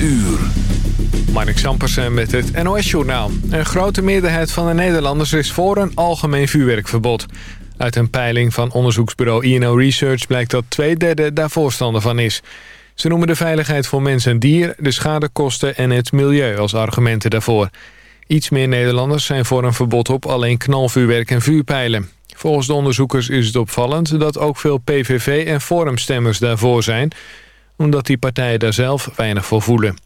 uur. Mark Sampersen met het NOS-journaal. Een grote meerderheid van de Nederlanders is voor een algemeen vuurwerkverbod. Uit een peiling van onderzoeksbureau INO Research blijkt dat twee derde daar voorstander van is. Ze noemen de veiligheid voor mens en dier, de schadekosten en het milieu als argumenten daarvoor. Iets meer Nederlanders zijn voor een verbod op alleen knalvuurwerk en vuurpijlen. Volgens de onderzoekers is het opvallend dat ook veel PVV- en Forumstemmers daarvoor zijn... omdat die partijen daar zelf weinig voor voelen.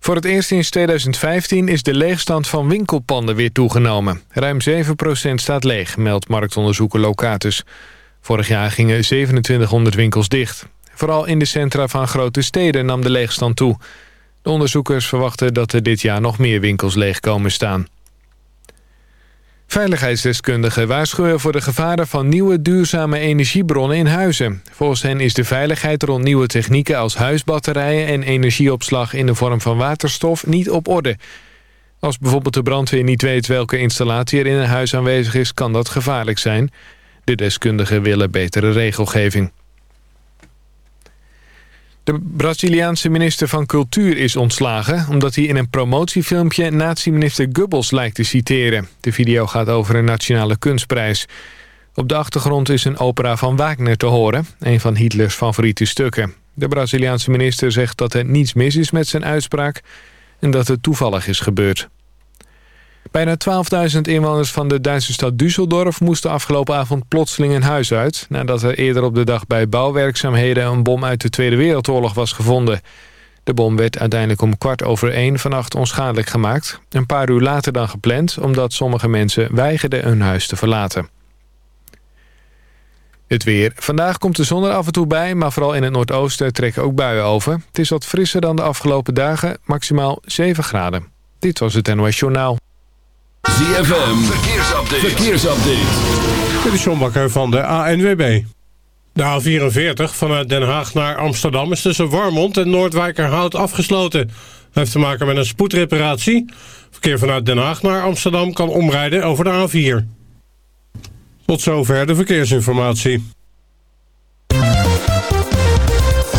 Voor het eerst sinds 2015 is de leegstand van winkelpanden weer toegenomen. Ruim 7% staat leeg, meldt marktonderzoeker Locatus. Vorig jaar gingen 2700 winkels dicht. Vooral in de centra van grote steden nam de leegstand toe. De onderzoekers verwachten dat er dit jaar nog meer winkels leeg komen staan. Veiligheidsdeskundigen waarschuwen voor de gevaren van nieuwe duurzame energiebronnen in huizen. Volgens hen is de veiligheid rond nieuwe technieken als huisbatterijen en energieopslag in de vorm van waterstof niet op orde. Als bijvoorbeeld de brandweer niet weet welke installatie er in een huis aanwezig is, kan dat gevaarlijk zijn. De deskundigen willen betere regelgeving. De Braziliaanse minister van Cultuur is ontslagen... omdat hij in een promotiefilmpje nazi-minister Goebbels lijkt te citeren. De video gaat over een nationale kunstprijs. Op de achtergrond is een opera van Wagner te horen... een van Hitlers favoriete stukken. De Braziliaanse minister zegt dat er niets mis is met zijn uitspraak... en dat het toevallig is gebeurd. Bijna 12.000 inwoners van de Duitse stad Düsseldorf moesten afgelopen avond plotseling een huis uit... nadat er eerder op de dag bij bouwwerkzaamheden een bom uit de Tweede Wereldoorlog was gevonden. De bom werd uiteindelijk om kwart over één vannacht onschadelijk gemaakt. Een paar uur later dan gepland, omdat sommige mensen weigerden hun huis te verlaten. Het weer. Vandaag komt de zon er af en toe bij, maar vooral in het noordoosten trekken ook buien over. Het is wat frisser dan de afgelopen dagen, maximaal 7 graden. Dit was het NOS Journaal. ZFM, verkeersupdate. verkeersupdate. Dit is John Bakker van de ANWB. De A44 vanuit Den Haag naar Amsterdam is tussen Warmond en Noordwijkerhout afgesloten. Dat heeft te maken met een spoedreparatie. Verkeer vanuit Den Haag naar Amsterdam kan omrijden over de A4. Tot zover de verkeersinformatie.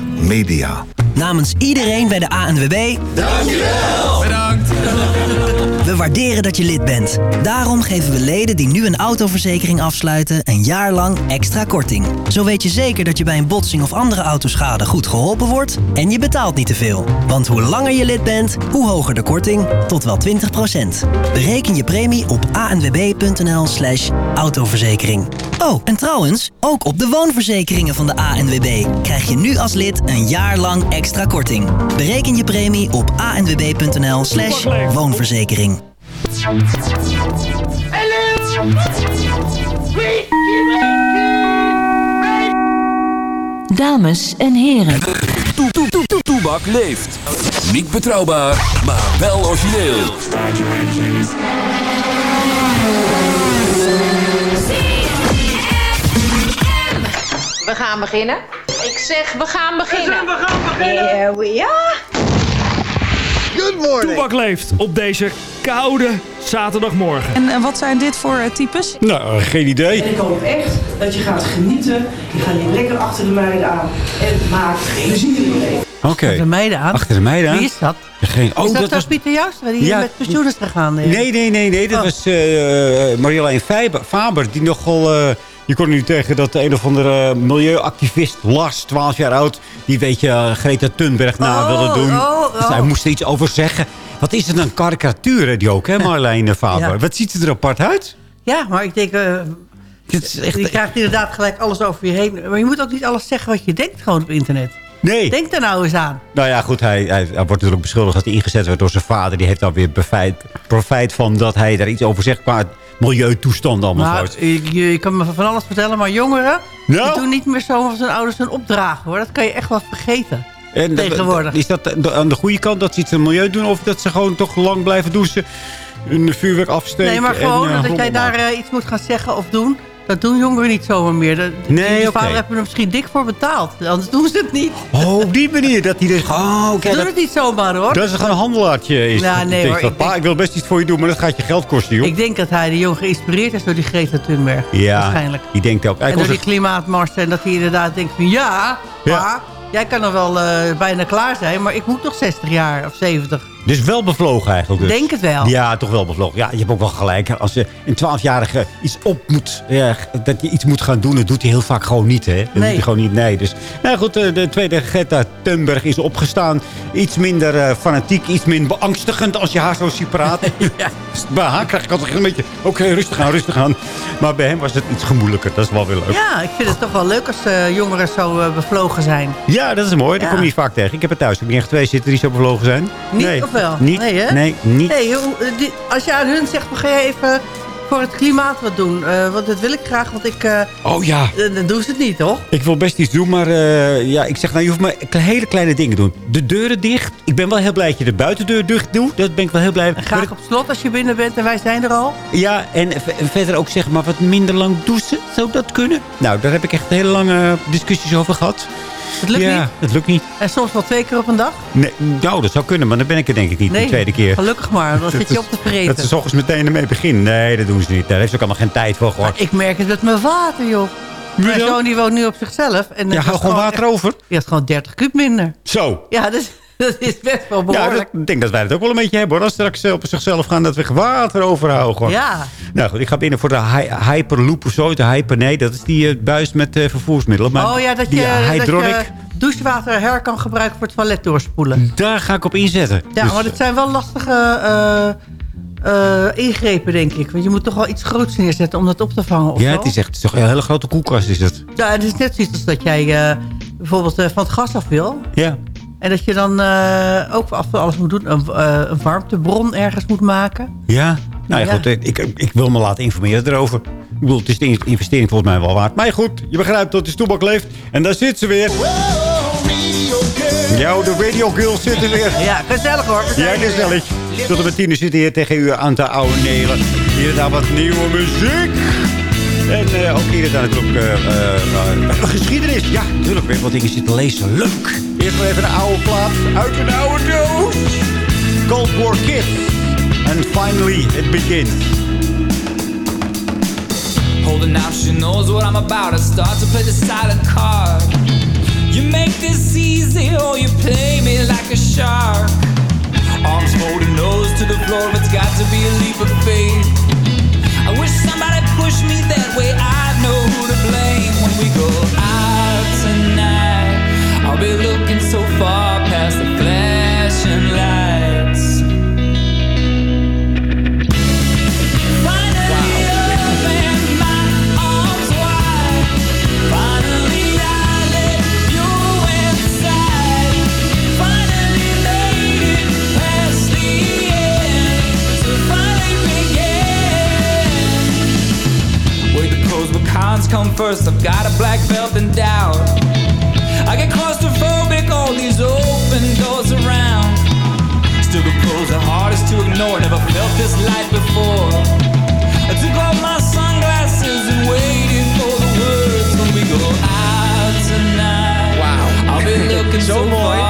Media. Namens iedereen bij de ANWB... Dankjewel. Bedankt. We waarderen dat je lid bent. Daarom geven we leden die nu een autoverzekering afsluiten... een jaar lang extra korting. Zo weet je zeker dat je bij een botsing of andere autoschade goed geholpen wordt... en je betaalt niet te veel. Want hoe langer je lid bent, hoe hoger de korting. Tot wel 20% Bereken je premie op anwb.nl slash autoverzekering. Oh, en trouwens, ook op de woonverzekeringen van de ANWB... krijg je nu als lid een jaar lang extra korting. Bereken je premie op anwb.nl slash woonverzekering. Dames en heren. Toe, toe, toe, toe, Toebak leeft. Niet betrouwbaar, maar wel origineel. We gaan beginnen. Ik zeg, we gaan beginnen. We gaan beginnen. Eh, we- ja. Good morning. Toebak leeft op deze koude zaterdagmorgen. En, en wat zijn dit voor eh, types? Nou, geen idee. En ik hoop echt dat je gaat genieten. Je gaat hier lekker achter de meiden aan. En maakt geen zin in Oké. De meiden aan. Achter de meiden aan? Wie is dat? Geen, oh, is dat, dat was... Pieter Jouwstra die Ja. met pensioen is gegaan? eh? Nee, nee, nee, nee. Dat Oh. was uh, Marjolein Faber, Faber, die nogal... eh, je kon nu tegen dat een of andere milieuactivist, Lars, 12 jaar oud... die weet je, Greta Thunberg na Oh, wilde doen. oh, oh. Dus hij moest er iets over zeggen. Wat is het een karikatuur, die ook, hè, Marlene Faber? Ja. Wat ziet ze er apart uit? Ja, maar ik denk... eh, Dit is echt- je krijgt inderdaad gelijk alles over je heen. Maar je moet ook niet alles zeggen wat je denkt gewoon op internet. Nee. Denk daar nou eens aan. Nou ja, goed, hij, hij, hij wordt natuurlijk beschuldigd dat hij ingezet werd door zijn vader. Die heeft dan weer befeit, profijt van dat hij daar iets over zegt qua milieutoestand allemaal. Goed. je, je kan me van alles vertellen, maar jongeren... Nou? die doen niet meer zo van zijn ouders hun opdragen, hoor. Dat kan je echt wel vergeten. En de- tegenwoordig. Is dat aan de goede kant dat ze iets aan het milieu doen? Of dat ze gewoon toch lang blijven douchen? Een vuurwerk afsteken? Nee, maar gewoon en, eh, dat jij daar eh, iets moet gaan zeggen of doen... dat doen jongeren niet zomaar meer. De, Nee, oké. vader heeft er misschien dik voor betaald. Anders doen ze het niet. Oh, op die manier. Dat hij dus... Oh, doen dat, het niet zomaar, hoor. dat is gewoon een handelaartje. Is. Ja, nee, hoor, ik pa, ik wil best iets voor je doen, maar dat gaat je geld kosten, joh. Ik denk dat hij de jongen geïnspireerd is door die Greta Thunberg. ja, Waarschijnlijk. die denkt ook. Hij En door die klimaatmars. En dat hij inderdaad denkt van ja, pa, jij kan nog wel eh, bijna klaar zijn. Maar ik moet nog 60 jaar of 70. Dus wel bevlogen eigenlijk. Dus. Denk het wel. Ja, toch wel bevlogen. Ja, je hebt ook wel gelijk. Als je een 12-jarige iets op moet, ja, dat je iets moet gaan doen, dat doet hij heel vaak gewoon niet. Hè? Dat doet Nee. hij gewoon niet. Nee. Dus, nou goed, eh, de tweede Greta Thunberg is opgestaan. Iets minder eh, fanatiek, iets minder beangstigend als je haar zo ziet praten. Bij haar krijg ik altijd een beetje, oké, rustig aan, rustig aan. Maar bij hem was het iets gemoedelijker. Dat is wel weer leuk. Ja, ik vind het toch wel leuk als eh, jongeren zo bevlogen zijn. Ja, dat is mooi. Dat Ja. kom je niet vaak tegen. Ik heb er thuis ook niet echt twee zitten die zo bevlogen zijn. Niet nee. of wel? Niet. Nee, hè? Nee, niet. Nee, eh, die- als je aan hun zegt, ga je even voor het klimaat wat doen. Eh, want dat wil ik graag, want ik... eh, Oh ja. dan doen ze het niet, toch? Ik wil best iets doen, maar eh, ja, ik zeg nou, je hoeft maar hele kleine dingen te doen. De deuren dicht. Ik ben wel heel blij dat je de buitendeur dicht doet. Dat ben ik wel heel blij. En graag op slot als je binnen bent en wij zijn er al. Ja, en en verder ook zeg maar wat minder lang douchen. Zou dat kunnen? Nou, daar heb ik echt hele lange discussies over gehad. Het lukt ja, niet. het lukt niet. En soms wel twee keer op een dag. Nee, nou, dat zou kunnen, maar dan ben ik er denk ik niet Nee, de tweede keer. gelukkig maar. Dan zit je op te vreten. Dat ze s ochtends meteen ermee beginnen. Nee, dat doen ze niet. Daar heeft ze ook allemaal geen tijd voor. Gewoon. Ik merk het met mijn water, joh. Mijn zoon die woont nu op zichzelf. En Ja, hou gewoon water echt- over. Je had gewoon 30 kuub minder. Zo. Ja, is, dat is best wel Ja, behoorlijk. dat- ik denk dat wij het ook wel een beetje hebben hoor. Als straks eh, op zichzelf gaan dat we water overhouden. Gewoon. Ja. Nou goed, ik ga binnen voor de hy- Hyperloop of zo. De Hyper, nee, dat is die eh, buis met eh, vervoersmiddelen. Maar oh ja, dat je, die Hydronic, dat je douchewater her kan gebruiken voor het toilet doorspoelen. daar ga ik op inzetten. Ja, Dus, maar dat zijn wel lastige ingrepen, denk ik. Want je moet toch wel iets groots neerzetten om dat op te vangen. Of ja, het is echt het is toch een hele grote koelkast is het. Ja, het is net zoiets als dat jij bijvoorbeeld van het gas af wil. Ja. En dat je dan eh, ook af alles moet doen. Een, eh, een warmtebron ergens moet maken. Ja? Nou ja, Ja. goed, ik, ik wil me laten informeren erover. Ik bedoel, het is de in- investering volgens mij wel waard. Maar goed, je begrijpt dat de stoelbak leeft. En daar zit ze weer. Ja, de Radio Girl zit er weer. Ja, gezellig hoor. Ja, gezellig. Tot en met tien uur zitten hier tegen u aan te oude nelen. Hier en daar wat nieuwe muziek. En eh, ook hier en daar natuurlijk eh, geschiedenis. Ja, natuurlijk weer wat dingen zitten lezen. Leuk. Eerst maar even een oude plaat uit een oude doos. Cold War Kids. And finally it begins. Holding out, she knows what I'm about. I start to play the silent card. You make this easy, or you play me like a shark. Arms folded, nose to the floor. It's got to be a leap of faith. I wish somebody pushed me that way. I know who to blame when we go out. I'll be looking so far past the flashing lights. Finally opened my arms wide. Finally I let you inside. Finally made it past the end to finally begin. Wait, the pros but cons come first. I've got a black belt in doubt. I get claustrophobic, all these open doors around. Still, the pros are hardest to ignore. Never felt this light before. I took off my sunglasses and waited for the words when we go out tonight. Wow. I'll be looking so, far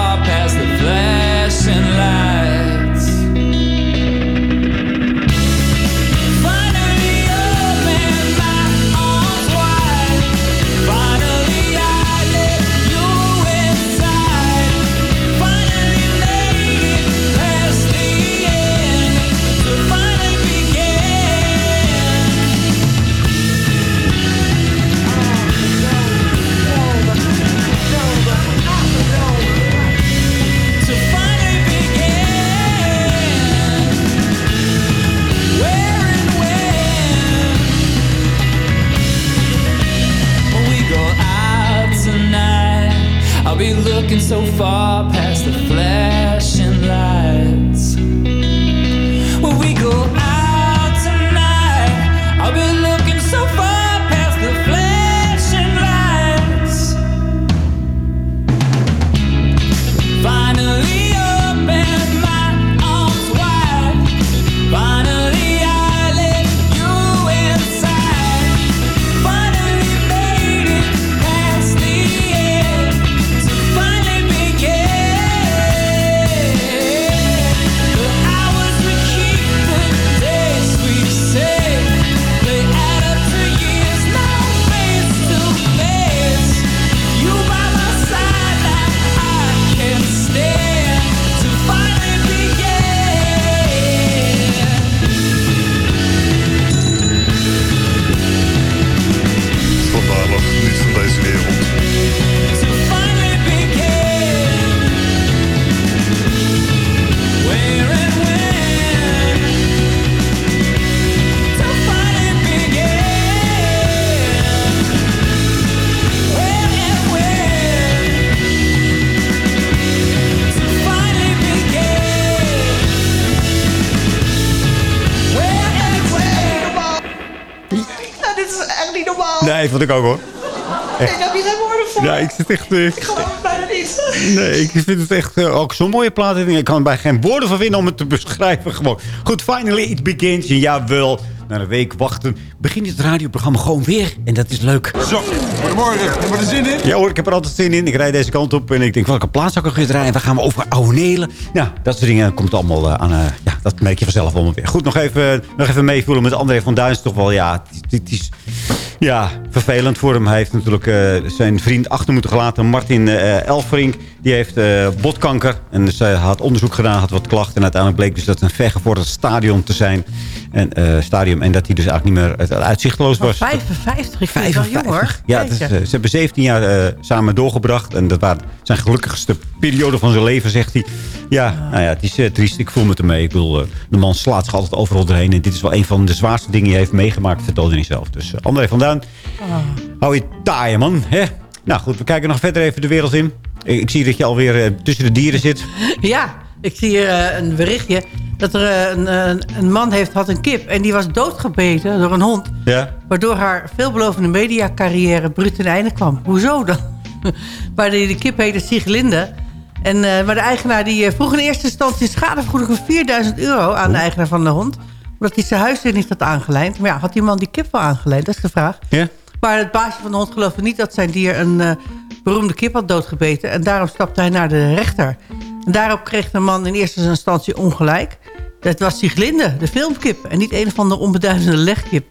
Nee, vond ik ook hoor. Ik heb hier geen woorden voor. Ja, ik zit echt... eh, Ik geloof het bijna niet. Nee, ik vind het echt eh, ook zo'n mooie plaat. Ik kan er bij geen woorden van vinden om het te beschrijven. Gewoon. Goed, finally it begins. Jawel, na een week wachten begint het radioprogramma gewoon weer. En dat is leuk. Zo, goedemorgen. Heb je er zin in? Ja hoor, ik heb er altijd zin in. Ik rijd deze kant op en ik denk, welke plaats zou ik rijden? Waar gaan we over oude nelen? Nou, dat soort dingen komt allemaal eh, aan. eh, ja, dat merk je vanzelf allemaal weer. Goed, nog even, nog even meevoelen met André van Duins. Toch wel, ja, het is ja, vervelend voor hem. Hij heeft natuurlijk eh, zijn vriend achter moeten gelaten. Martin eh Elfrink, die heeft eh, botkanker. En zij had onderzoek gedaan, had wat klachten. En uiteindelijk bleek dus dat het een vergevorderd stadion te zijn. En, stadium, en dat hij dus eigenlijk niet meer uitzichtloos was. 55, ik vind het wel jong hoor. Ja, eh, ze hebben 17 jaar samen doorgebracht. En dat waren zijn gelukkigste periode van zijn leven, zegt hij. Ja, nou ja, het is triest. Ik voel me ermee. Ik bedoel, de man slaat zich altijd overal doorheen. En dit is wel een van de zwaarste dingen die hij heeft meegemaakt, vertelde hij zelf. Dus André van Duin, hou je taai, man. Hè? Nou goed, we kijken nog verder even de wereld in. Ik, ik zie dat je alweer eh, tussen de dieren zit. Ja, ik zie hier eh, een berichtje dat er eh, een, een, een man heeft, had een kip... en die was doodgebeten door een hond... Ja. waardoor haar veelbelovende mediacarrière bruut ten einde kwam. Hoezo dan? maar die, de kip heette Sieglinde... En, maar de eigenaar die vroeg in eerste instantie schadevergoeding van 4000 euro aan de eigenaar van de hond. Omdat hij zijn huis er niet had aangelijnd. Maar ja, had die man die kip wel aangelijnd? Dat is de vraag. Ja? Maar het baasje van de hond geloofde niet dat zijn dier een eh, beroemde kip had doodgebeten. En daarom stapte hij naar de rechter. En daarop kreeg de man in eerste instantie ongelijk. Dat was Sieglinde, de filmkip. En niet een of andere onbeduidende legkip.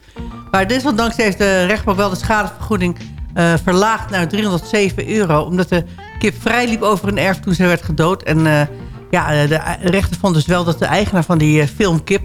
Maar desondanks heeft de rechtbank wel de schadevergoeding eh, verlaagd naar 307 euro. Omdat de kip vrijliep over een erf toen ze werd gedood. En eh, ja, de rechter vond dus wel dat de eigenaar van die filmkip...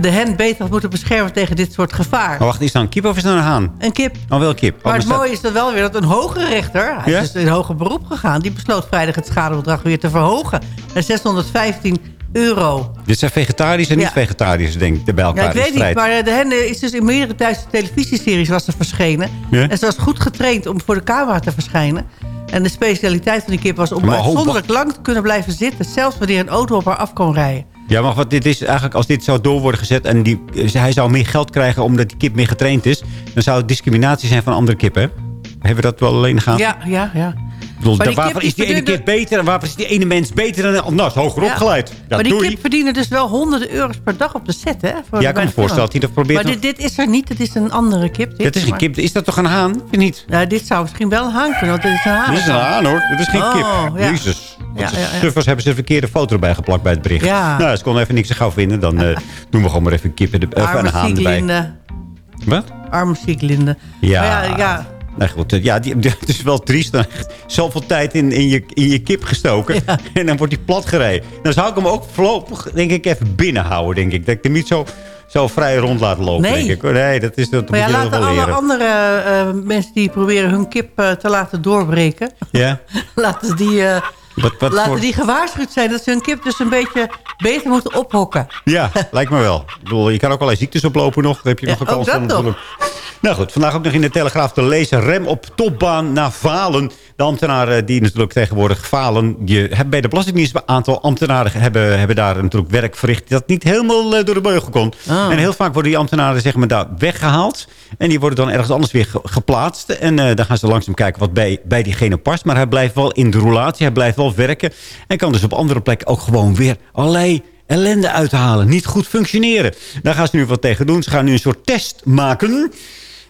de hen beter had moeten beschermen tegen dit soort gevaar. Wacht, is nou een kip of is nou een haan? Een kip. Oh, wel een kip. Oh, Maar het staat- mooie is dan wel weer dat een hogere rechter... hij Ja? is dus in hoger beroep gegaan... die besloot vrijdag het schadebedrag weer te verhogen... naar 615 euro. Dit zijn vegetariërs en Ja. niet-vegetariërs, denk ik, bij elkaar Ja, ik weet niet, maar eh, de hen is dus in meerdere Duitse televisieseries was ze verschenen. Ja? En ze was goed getraind om voor de camera te verschijnen. En de specialiteit van die kip was om Maar uitzonderlijk lang te kunnen blijven zitten... zelfs wanneer een auto op haar af kon rijden. Ja, maar wat dit is eigenlijk, als dit zou door worden gezet... en die, hij zou meer geld krijgen omdat die kip meer getraind is... dan zou het discriminatie zijn van andere kippen? Hebben we dat wel alleen gaan? Ja, ja, ja. Bedoel, Maar die waarvoor is die ene kip beter en waarvoor is die ene mens beter dan de ander? Nou, is hoger Ja. opgeleid. Ja, maar die doei. kip verdienen dus wel honderden euro's per dag op de set, hè? Voor Ja, ik kan me de voorstellen dat hij dat probeert Maar nog- dit, dit is er niet, het is een andere kip. dit, Dat is geen maar- kip. Is dat toch een haan? Je niet? Ja, dit zou misschien wel een haan kunnen, want dit is een haan. Dit is een haan, hoor. Dit is geen Oh, kip. ja. Jezus. Ja, Want de ja, ja. suffers hebben ze een verkeerde foto erbij geplakt bij het bericht. Ja. Nou, ze konden even niks te gauw vinden. Dan eh, doen we gewoon maar even een kip en de, of een haan erbij. Wat? Arme Sieglinde. Ja. Maar ja, ja. Nee, goed. eh, Ja, die, het is wel triest. Dan zoveel tijd in, in, je, in je kip gestoken. En dan wordt die plat gereden. Dan zou ik hem ook voorlopig, denk ik, even binnenhouden, denk ik. Dat ik hem niet zo, zo vrij rond laat lopen, Nee. denk ik. Nee, dat is dat Maar ja, moet je laten wel alle leren. andere eh, mensen die proberen hun kip eh, te laten doorbreken... Ja? laten die, Wat, wat laten voor- die gewaarschuwd zijn dat ze hun kip dus een beetje beter moeten ophokken. Ja, lijkt me wel. Ik bedoel, je kan ook allerlei ziektes oplopen nog. Dan heb je nog een kans dat van nog. Nou goed, vandaag ook nog in de Telegraaf te lezen. Rem op topbaan naar falen. De ambtenaren die natuurlijk tegenwoordig falen. Je hebt bij de Belastingdienst een aantal ambtenaren hebben, hebben daar natuurlijk werk verricht. Dat niet helemaal eh, door de beugel kon. Ah. En heel vaak worden die ambtenaren zeg maar, daar weggehaald. En die worden dan ergens anders weer ge- geplaatst. En eh, dan gaan ze langzaam kijken wat bij, bij diegene past. Maar hij blijft wel in de roulatie. Hij blijft wel werken. En kan dus op andere plekken ook gewoon weer allerlei ellende uithalen. Niet goed functioneren. Daar gaan ze nu wat tegen doen. Ze gaan nu een soort test maken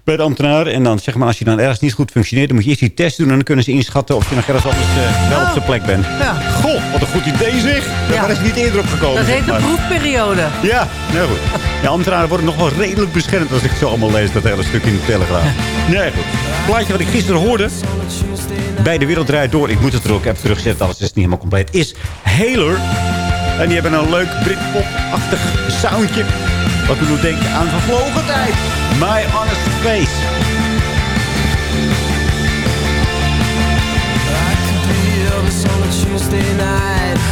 bij de ambtenaar. En dan zeg maar, als je dan ergens niet goed functioneert... dan moet je eerst die test doen en dan kunnen ze inschatten... of je nog ergens anders eh, wel op zijn plek bent. Ja. Goh, wat een goed idee zeg. Daar is niet eerder op gekomen. Dat heet de proefperiode. Ja, nou goed. Ja, ambtenaren worden nog wel redelijk beschermd... als ik zo allemaal lees, dat hele stuk in de Telegraaf. Nee, goed. Het plaatje wat ik gisteren hoorde... bij de Wereld Draait Door... ik moet het er ook even teruggezet, alles is niet helemaal compleet... is Haler. En die hebben een leuk Britpop-achtig soundje... wat me doet denken aan vervlogen tijd. My Honest Face. Tuesday night.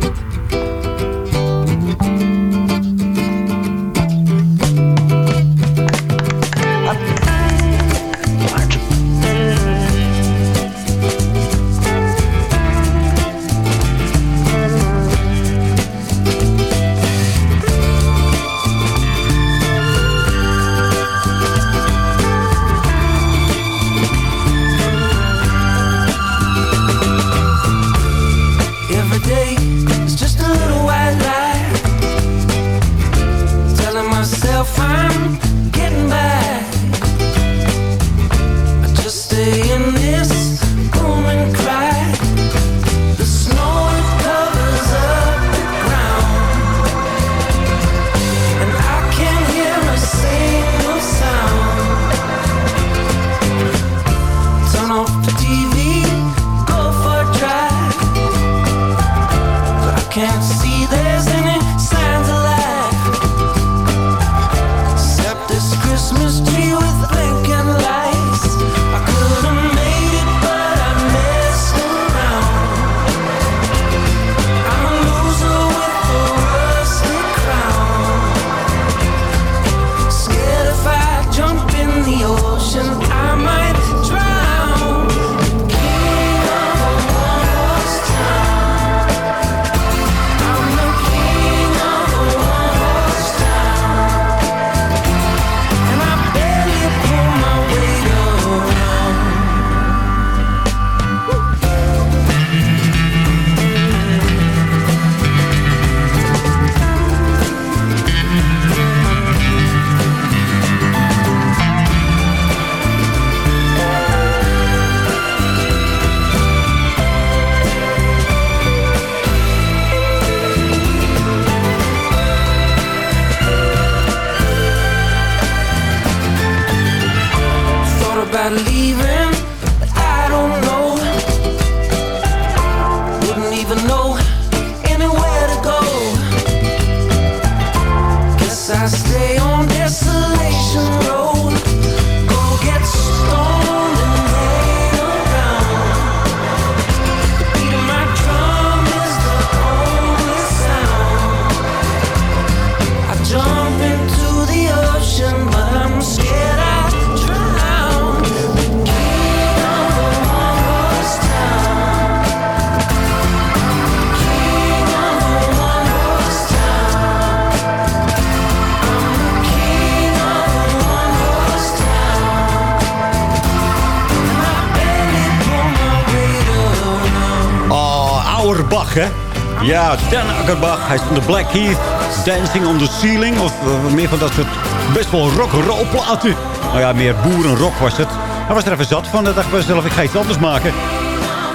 Akkerbach. Hij is van de Black Heath. Dancing on the Ceiling. Of eh, meer van dat soort best wel rock'n'roll platen. Nou ja, meer boerenrock was het. Hij was er even zat van. Hij dacht bij mezelf, ik ga iets anders maken.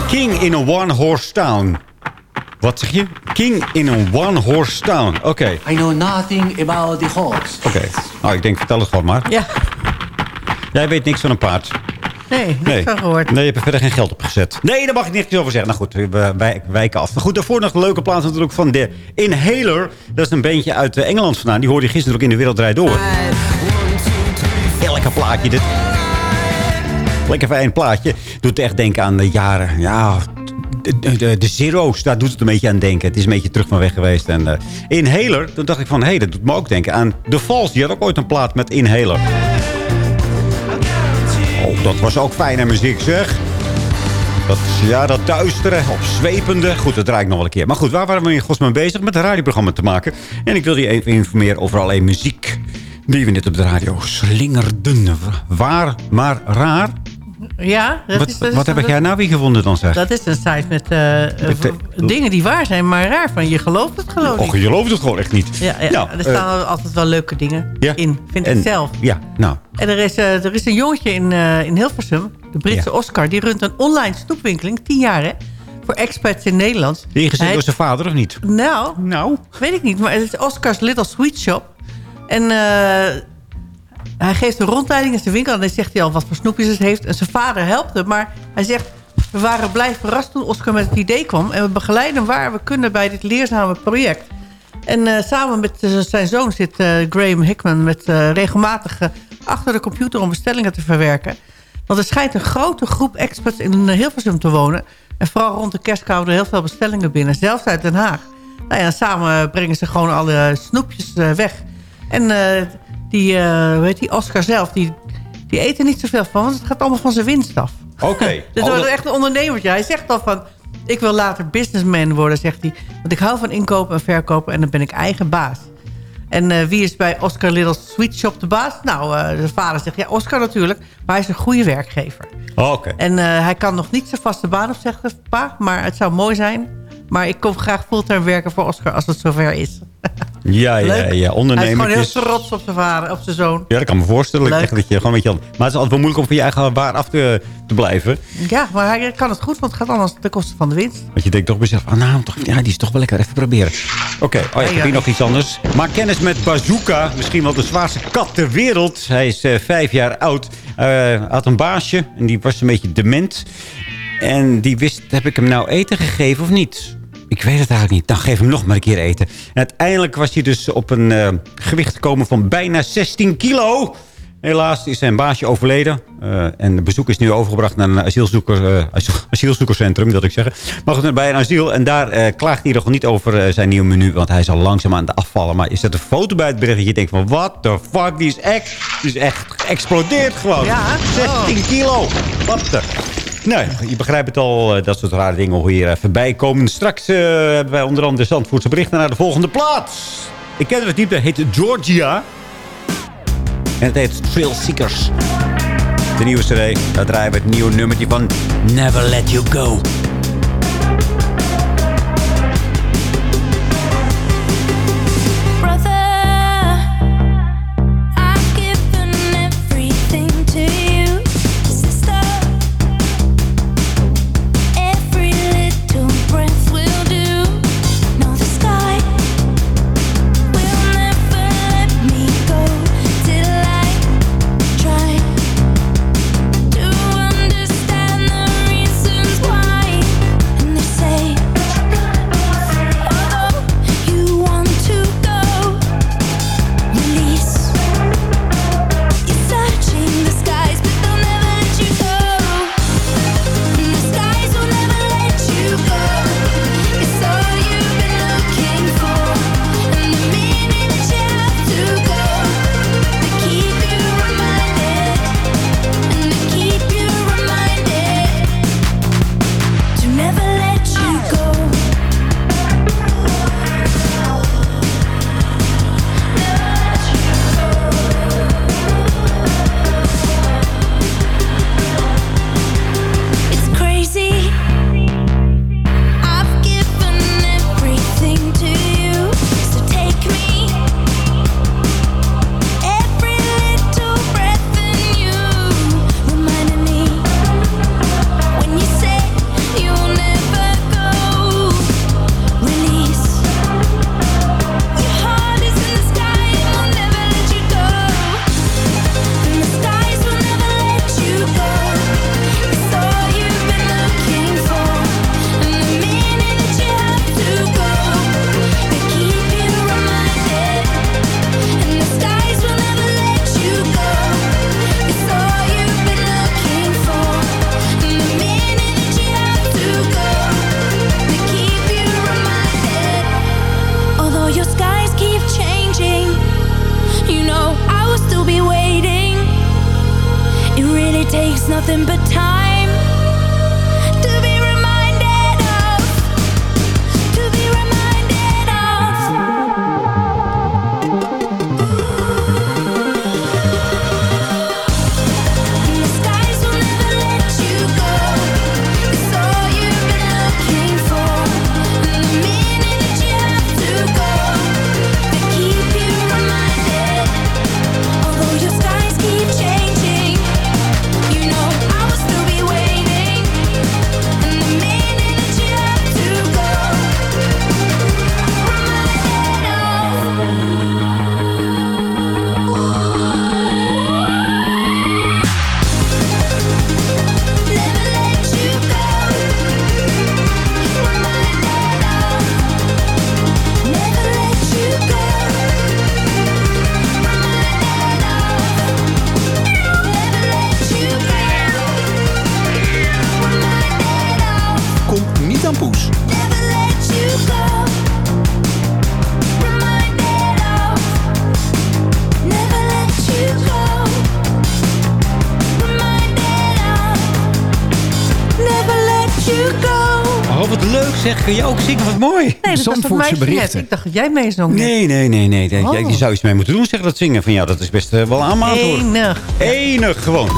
King in a one-horse town. Wat zeg je? King in a one-horse town. Oké. I know nothing about the horse. Oké. Nou, ik denk, vertel het gewoon maar. Ja. Jij weet niks van een paard. Nee, niks Nee. van gehoord. Nee, je hebt er verder geen geld op gezet. Nee, daar mag ik niks over zeggen. Nou goed, we wij- wijken af. Maar goed, daarvoor nog een leuke plaats natuurlijk van de Inhaler. Dat is een bandje uit eh, Engeland vandaan. Die hoorde je gisteren ook in de Wereld Draait Door. Lekker plaatje dit. Lekker fijn plaatje. Doet echt denken aan de jaren... Ja, de, de, de, de Zero's, daar doet het een beetje aan denken. Het is een beetje terug van weg geweest. En eh, Inhaler, toen dacht ik van... Hé, hey, dat doet me ook denken aan The Falls. Die had ook ooit een plaat met Inhaler. Dat was ook fijne muziek, zeg. Dat, ja, dat duistere, opzwepende. Goed, dat draai ik nog wel een keer. Maar goed, waar waren we in godsnaam bezig? Met een radioprogramma te maken. En ik wilde je even informeren over alleen muziek... die we net op de radio slingerden. Waar, maar raar. Ja, dat Wat, is, dat is wat heb dat- jij nou weer gevonden dan, zeg? Dat is een site met eh, eh, eh, dingen die waar zijn, maar raar. Van je gelooft het gewoon Och, je gelooft het gewoon echt niet. Ja, ja. Nou, er eh, staan altijd wel leuke dingen ja. in, vind En- ik zelf. Ja, nou. En er is, eh, er is een jongetje in, eh, in Hilversum, de Britse Oscar... die runt een online snoepwinkeling, tien jaar hè, voor expats in Nederland. Ingezet door zijn vader of niet? Nou, nou, weet ik niet. Maar het is Oscar's Little Sweet Shop. En eh, hij geeft een rondleiding in zijn winkel... en dan zegt hij al wat voor snoepjes het heeft. En zijn vader helpt hem, maar hij zegt... we waren blij verrast toen Oscar met het idee kwam... en we begeleiden waar we kunnen bij dit leerzame project. En eh, samen met eh, zijn zoon zit eh, Graham Hickman... met regelmatig achter de computer om bestellingen te verwerken. Want er schijnt een grote groep experts in Hilversum te wonen... en vooral rond de kerst er heel veel bestellingen binnen. Zelfs uit Den Haag. Nou ja, samen brengen ze gewoon alle snoepjes weg. En die, eh, hoe heet die Oscar zelf, die, die eet er niet zoveel van... want het gaat allemaal van zijn winst af. Oké. Dus Oh, wordt dat- echt een ondernemertje. Hij zegt al van, ik wil later businessman worden, zegt hij. Want ik hou van inkopen en verkopen en dan ben ik eigen baas. En eh, wie is bij Oscar Little Sweet Shop de baas? Nou, eh de vader zegt, ja, Oscar natuurlijk. Maar hij is een goede werkgever. Oké. En eh, hij kan nog niet zijn vaste baan opzeggen, pa. Maar het zou mooi zijn. Maar ik kom graag fulltime werken voor Oscar als het zover is. Ja, ja, Leuk. ja. Hij is gewoon heel trots op zijn vader, op zijn zoon. Ja, dat kan me voorstellen. Ik denk dat je gewoon een beetje... Maar het is altijd wel moeilijk om van je eigen waar af te, te blijven. Ja, maar hij kan het goed, want het gaat anders ten koste van de winst. Want je denkt toch bij jezelf, ah, nou, toch, ja, die is toch wel lekker even proberen. Oké, oh ja, ik heb hier nog iets anders. Maak kennis met Bazooka, misschien wel de zwaarste kat ter wereld. Hij is eh, vijf jaar oud. Hij had een baasje en die was een beetje dement. En die wist, heb ik hem nou eten gegeven of niet? Ik weet het eigenlijk niet. Dan geef hem nog maar een keer eten. En uiteindelijk was hij dus op een eh, gewicht gekomen van bijna 16 kilo. Helaas is zijn baasje overleden. Eh, en de bezoek is nu overgebracht naar een asielzoeker, eh, asiel- asielzoekerscentrum, wil ik zeggen. Maar goed, bij een asiel. En daar eh, klaagt hij nog niet over eh, zijn nieuwe menu. Want hij is al langzaam aan het afvallen. Maar is dat een foto bij het bericht dat je denkt van... What the fuck? Die is echt, die is echt geëxplodeerd gewoon. Ja, 16 kilo. Wat de... Nee, je begrijpt het al. eh, Dat soort rare dingen hoor hier even bij komen. Straks eh, hebben wij onder andere Zandvoortse berichten naar de volgende plaats. Ik ken het niet, dat heet Georgia. En het heet Thrill Seekers. De nieuwe CD, daar draaien we het nieuwe nummertje van Never Let You Go. Nothing but time mooi. Nee, meisje net. Ik dacht dat jij meezong. net. Nee, nee, nee. nee. nee. Oh. Je zou iets mee moeten doen, zeggen dat zingen. Van ja, dat is best eh, wel aanmaand hoor. Enig. Enig gewoon.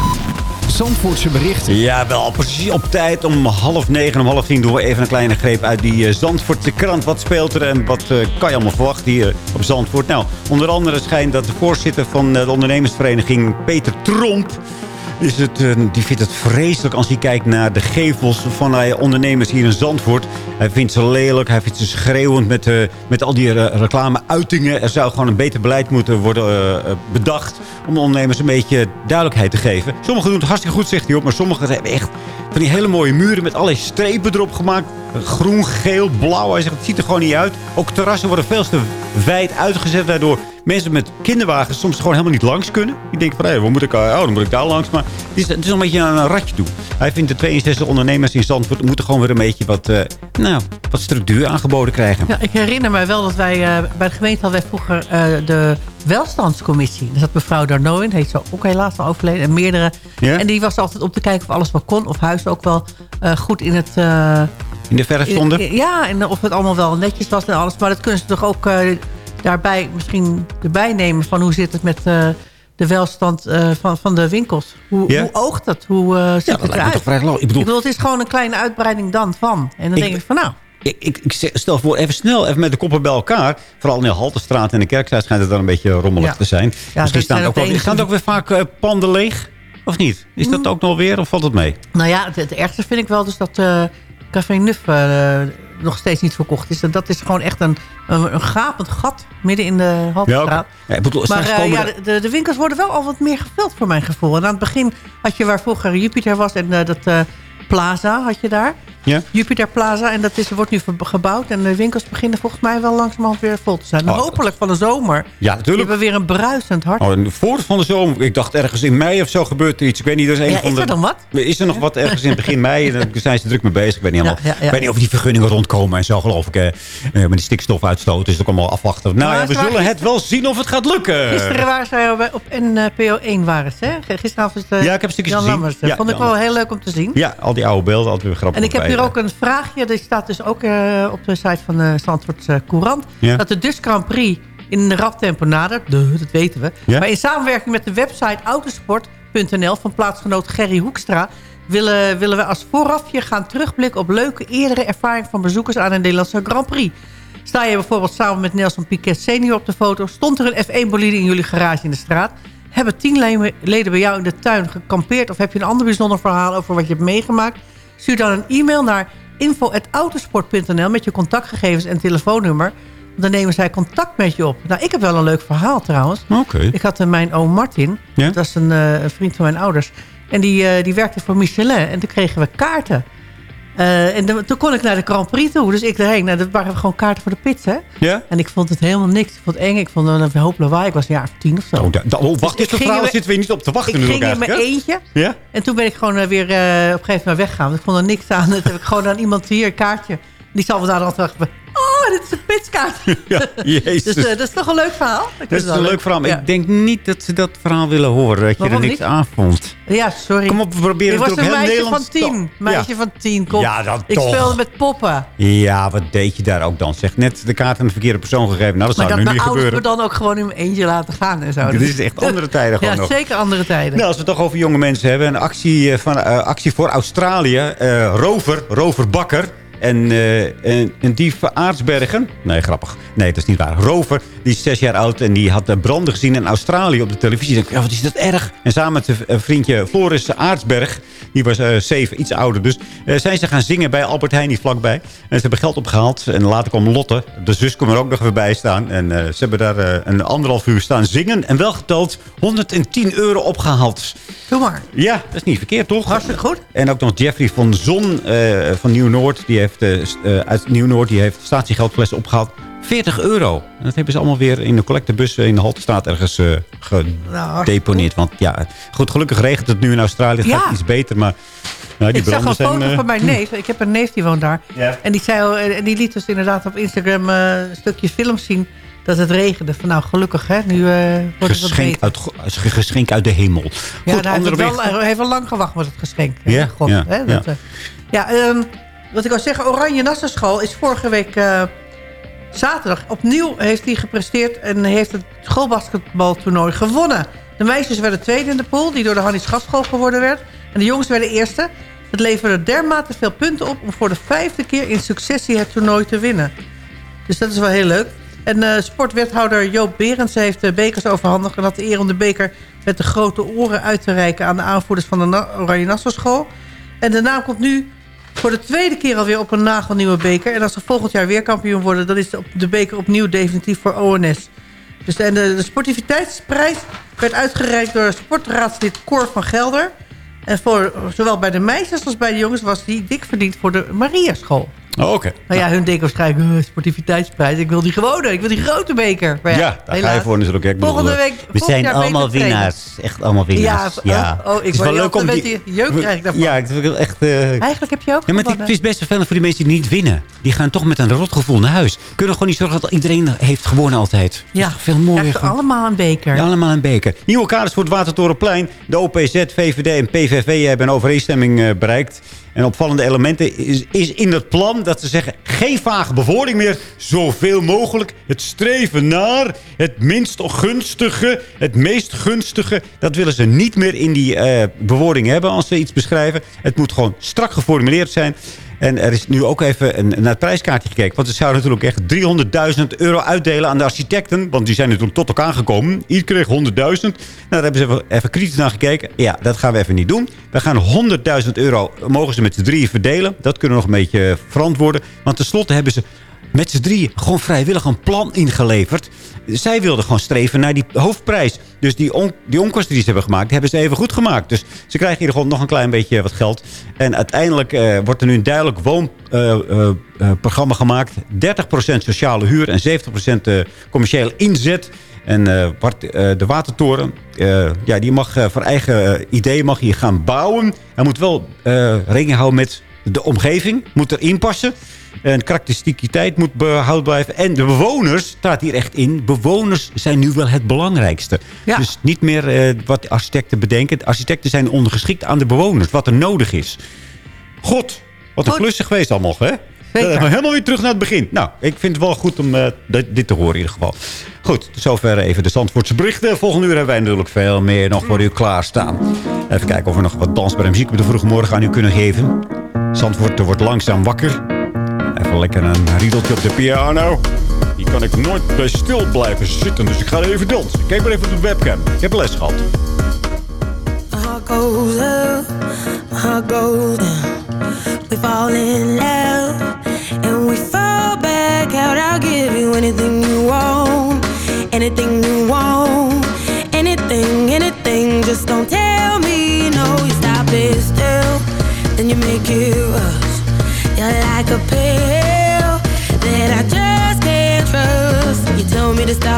Zandvoortse berichten. Ja, wel precies op tijd. Om half negen, om half tien doen we even een kleine greep uit die eh, Zandvoortse krant. Wat speelt er en wat eh, kan je allemaal verwachten hier op Zandvoort? Nou, onder andere schijnt dat de voorzitter van de ondernemersvereniging, Peter Tromp... Is het, eh, die vindt het vreselijk als hij kijkt naar de gevels van ondernemers hier in Zandvoort. Hij vindt ze lelijk, hij vindt ze schreeuwend met, eh, met al die reclameuitingen. Er zou gewoon een beter beleid moeten worden eh, bedacht om de ondernemers een beetje duidelijkheid te geven. Sommigen doen het hartstikke goed, zegt hij op, maar sommigen hebben echt van die hele mooie muren met allerlei strepen erop gemaakt. Groen, geel, blauw. Hij zegt, het ziet er gewoon niet uit. Ook terrassen worden veel te wijd uitgezet, waardoor mensen met kinderwagens soms gewoon helemaal niet langs kunnen. Die denken van, hé, waar moet ik, oh, dan moet ik daar langs. Maar het is, het is een beetje een ratje toe. Hij vindt de 62 ondernemers in Zandvoort moeten gewoon weer een beetje wat, eh, nou, wat structuur aangeboden krijgen. Ja, ik herinner mij wel dat wij eh, bij de gemeente hadden wij vroeger eh, de welstandscommissie. Daar zat mevrouw Darno in, heeft ze ook helaas al overleden. En meerdere. Ja? En die was altijd om te kijken of alles wel kon. Of huis ook wel eh, goed in het... eh, In de verf stonden. ja, en of het allemaal wel netjes was en alles. Maar dat kunnen ze toch ook eh, daarbij misschien erbij nemen. Van hoe zit het met eh, de welstand eh, van, van de winkels? Hoe, Ja. hoe oogt dat? Hoe eh ziet dat het eruit? toch vrij logisch. Ik bedoel- het is gewoon een kleine uitbreiding dan van. En dan Ik- denk ik van nou... Ik, ik, ik stel voor, even snel, even met de koppen bij elkaar. Vooral in de Haltestraat en de Kerkstraat schijnt het dan een beetje rommelig Ja. te zijn. Misschien staan ook wel, staan ook weer vaak panden leeg? Of niet? Is dat ook nog weer of valt het mee? Nou ja, het, het ergste vind ik wel dus dat Café Nuf nog steeds niet verkocht is. Dat is gewoon echt een, een, een gapend gat midden in de Haltestraat. Ja, maar eh, ja, de, de, de winkels worden wel al wat meer gevuld voor mijn gevoel. En aan het begin had je waar vroeger Jupiter was en eh, dat eh, Plaza had je daar. Ja? Jupiter Plaza. En dat is, wordt nu gebouwd. En de winkels beginnen volgens mij wel langzamerhand weer vol te zijn. En Oh, hopelijk van de zomer. Ja, natuurlijk. Die hebben weer een bruisend hart. Oh, en voor van de zomer. Ik dacht ergens in mei of zo gebeurt er iets. Ik weet niet, er is een Ja, van is de... er dan wat? Is er nog wat ergens in begin mei? Daar zijn ze druk mee bezig. Ik weet niet, helemaal, ja. Ik weet niet of die vergunningen rondkomen en zo, geloof ik. eh. Eh, maar die stikstofuitstoot is ook allemaal afwachten. Nou ja, we zullen het wel zien of het gaat lukken. Gisteren waren zij op NPO 1 waren ze. Hè? Gisteravond is, eh, Ja, ik heb stukjes Jan gezien. Lammers. Dat Ja, vond ik wel heel leuk om te zien. Ja, al die oude beelden, altijd weer grappig. En ik heb hier eh. ook een vraagje. Die staat dus ook eh, op de site van de Zandvoortse Courant. Ja. Dat de Dus Grand Prix in de rap tempo nadert. Dat weten we. Ja. Maar in samenwerking met de website autosport.nl van plaatsgenoot Gerry Hoekstra... Willen, willen we als voorafje gaan terugblikken op leuke eerdere ervaring van bezoekers aan een Nederlandse Grand Prix. Sta je bijvoorbeeld samen met Nelson Piquet senior op de foto... stond er een F1-bolide in jullie garage in de straat... hebben tien leden bij jou in de tuin gekampeerd... of heb je een ander bijzonder verhaal over wat je hebt meegemaakt... stuur dan een e-mail naar info.autosport.nl... met je contactgegevens en telefoonnummer. Dan nemen zij contact met je op. Nou, ik heb wel een leuk verhaal trouwens. Oké. Ik had mijn oom Martin, Ja? dat was een, eh, een vriend van mijn ouders... en die, eh, die werkte voor Michelin en toen kregen we kaarten... Eh, en de- toen kon ik naar de Grand Prix toe. Dus ik erheen. Nou, dat waren gewoon kaarten voor de pits, hè? Ja? En ik vond het helemaal niks. Ik vond het eng. Ik vond het een hoop lawaai. Ik was een jaar of tien of zo. Oh, da- da- oh, wacht, Dus dit verhaal er- zitten we niet op te wachten ik ging in mijn eentje. Ja? En toen ben ik gewoon eh, weer eh, op een gegeven moment weggegaan. Ik vond er niks aan. Toen heb ik gewoon aan iemand hier een kaartje. Die zal we daar altijd oh, dit is een pitskaart. Ja, jezus. Dus eh, dat is toch een leuk verhaal? Ik dat is een leuk verhaal, maar Ja. ik denk niet dat ze dat verhaal willen horen. Dat je er niks niet? aan vond. Ja, sorry. Kom op, we proberen Ik het was ook een heel meisje Nederlands van tien. te- Meisje Ja. van tien, kom. Ja, dan Ik toch. speelde met poppen. Ja, wat deed je daar ook dan? Zeg net de kaart aan de verkeerde persoon gegeven. Nou, dat Maar zou dat nu niet ouders me gebeuren. dan ook gewoon in mijn eentje laten gaan en zo. Dit is echt andere tijden gewoon Ja, nog. zeker andere tijden. Nou, als we het toch over jonge mensen hebben. Een actie, eh, van, eh, actie voor Australië. Rover, Rover Bakker. En eh, een, een dief Aartsbergen. Nee, grappig. Nee, dat is niet waar. Rover, die is zes jaar oud. En die had de branden gezien in Australië op de televisie. Ik dacht, ja, wat is dat erg. En samen met zijn eh, vriendje Floris Aartsberg. Die was zeven, iets ouder dus. eh, zijn ze gaan zingen bij Albert Heijn hier vlakbij. En ze hebben geld opgehaald. En later kwam Lotte. De zus kwam er ook nog weer bij staan. En eh, ze hebben daar een anderhalf uur staan zingen. En wel geteld 110 euro opgehaald. Doe maar. Ja, dat is niet verkeerd, toch? Hartstikke goed. En ook nog Jeffrey van Zon van Nieuw-Noord. Die heeft uit Nieuw-Noord die heeft statiegeldflessen opgehaald. 40 euro. En dat hebben ze allemaal weer in de collectebus in de Haltestraat ergens eh, Nou, gedeponeerd. Want ja, goed, gelukkig regent het nu in Australië. Het Ja. gaat iets beter, maar nou, die ik zag een foto eh, van mijn neef. Ik heb een neef die woont daar. En die, zei, al- en die liet dus inderdaad op Instagram eh, een stukje films zien dat het regende. Van nou, gelukkig hè, nu eh, wordt het wat uit, geschenk uit de hemel. Goed, Ja, daar heeft andere het wel, hij heeft al lang gewacht met het geschenk. hè, God, hè, dat, ja. eh, ja ehm, wat ik wil zeggen, Oranje Nassenschool is vorige week eh, zaterdag opnieuw heeft hij gepresteerd en heeft het schoolbasketbaltoernooi gewonnen. De meisjes werden tweede in de pool, die door de Hannie Schatschool geworden werd. En de jongens werden eerste. Het leverde dermate veel punten op om voor de vijfde keer in successie het toernooi te winnen. Dus dat is wel heel leuk. En eh, sportwethouder Joop Berends heeft de bekers overhandigd... en had de eer om de beker met de grote oren uit te reiken... aan de aanvoerders van de Oranje Nassau School. En de naam komt nu voor de tweede keer alweer op een nagelnieuwe beker. En als ze volgend jaar weer kampioen worden... dan is de, beker opnieuw definitief voor ONS. Dus de, en de, sportiviteitsprijs werd uitgereikt door sportraadslid Cor van Gelder... En voor, zowel bij de meisjes als bij de jongens was die dik verdiend voor de Maria School. Oh, Oké. Nou ja, hun denken waarschijnlijk, uh, sportiviteitsprijs. Ik wil die gewone, ik wil die grote beker. Maar Ja, ja, daar ga je helaas. voor natuurlijk. Ik Volgende eh, week, We zijn allemaal winnaars. Echt allemaal winnaars. Ja, Ja, oh, oh, ik Het is word wel leuk om die... jeuk krijg ik daarvan. Ja, ik wil echt... eh, Eigenlijk heb je ook Ja, maar het, gewonnen. het is best vervelend voor die mensen die niet winnen. Die gaan toch met een rotgevoel naar huis. Kunnen gewoon niet zorgen dat iedereen heeft gewonnen altijd. Ja, veel mooier. allemaal een beker. Ja, allemaal een beker. Nieuwe kaders voor het Watertorenplein. De OPZ, VVD en PVV hebben een overeenstemming eh, bereikt. En opvallende elementen is, is in het plan dat ze zeggen... geen vage bewoording meer, zoveel mogelijk. Het streven naar het minst gunstige, het meest gunstige... dat willen ze niet meer in die eh bewoording hebben als ze iets beschrijven. Het moet gewoon strak geformuleerd zijn... En er is nu ook even naar het prijskaartje gekeken. Want ze zouden natuurlijk echt 300.000 euro uitdelen aan de architecten. Want die zijn natuurlijk tot elkaar gekomen. Ieder kreeg 100.000. Nou, daar hebben ze even, even kritisch naar gekeken. Ja, dat gaan we even niet doen. We gaan 100.000 euro, mogen ze met z'n drieën verdelen. Dat kunnen we nog een beetje verantwoorden. Want tenslotte hebben ze met z'n drieën gewoon vrijwillig een plan ingeleverd. Zij wilden gewoon streven naar die hoofdprijs. Dus die, on, die onkosten die ze hebben gemaakt, hebben ze even goed gemaakt. Dus ze krijgen hier gewoon nog een klein beetje wat geld. En uiteindelijk eh, wordt er nu een duidelijk woonprogramma gemaakt. 30% sociale huur en 70% eh, commerciële inzet. En eh, eh, de Watertoren, eh, ja, die mag eh, voor eigen eh, idee mag hier gaan bouwen. Hij moet wel eh, rekening houden met de omgeving. Moet erin passen. En karakteristiciteit moet behouden blijven. En de bewoners, staat hier echt in. Bewoners zijn nu wel het belangrijkste. Dus niet meer eh, wat de architecten bedenken. De architecten zijn ondergeschikt aan de bewoners. Wat er nodig is. God, wat een klus geweest allemaal, hè? Zeker. Uh, helemaal weer terug naar het begin. Nou, ik vind het wel goed om uh, dit, dit te horen in ieder geval. Goed, zover even de Zandvoortse berichten. Volgende uur hebben wij natuurlijk veel meer nog voor u klaarstaan. Even kijken of we nog wat dansbare muziek op de vroege morgen aan u kunnen geven. Zandvoort wordt langzaam wakker. Even lekker een riedeltje op de piano. Hier kan ik nooit bij stil blijven zitten, dus ik ga even dansen. Kijk maar even op de webcam. Ik heb les gehad. We fall in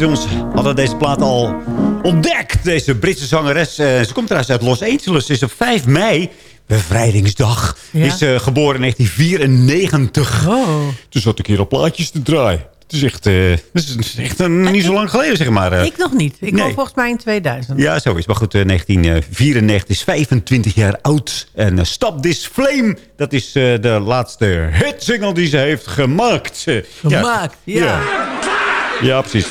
Ja, students hadden deze plaat al ontdekt. Deze Britse zangeres. Eh, ze komt trouwens uit Los Angeles. Ze is op 5 mei, bevrijdingsdag, Ja. is ze geboren in 1994. Toen zat ik hier op plaatjes te draaien. Het is echt, eh, het is echt een, niet zo lang geleden, zeg maar. eh. Ik nog niet. Ik Nee. woon volgens mij in 2000. Ja, zo is. Maar goed, eh, 1994 is 25 jaar oud. En eh, Stop This Flame, dat is eh, de laatste hitsingle die ze heeft gemaakt. Eh, Gemaakt, ja. Ja, precies.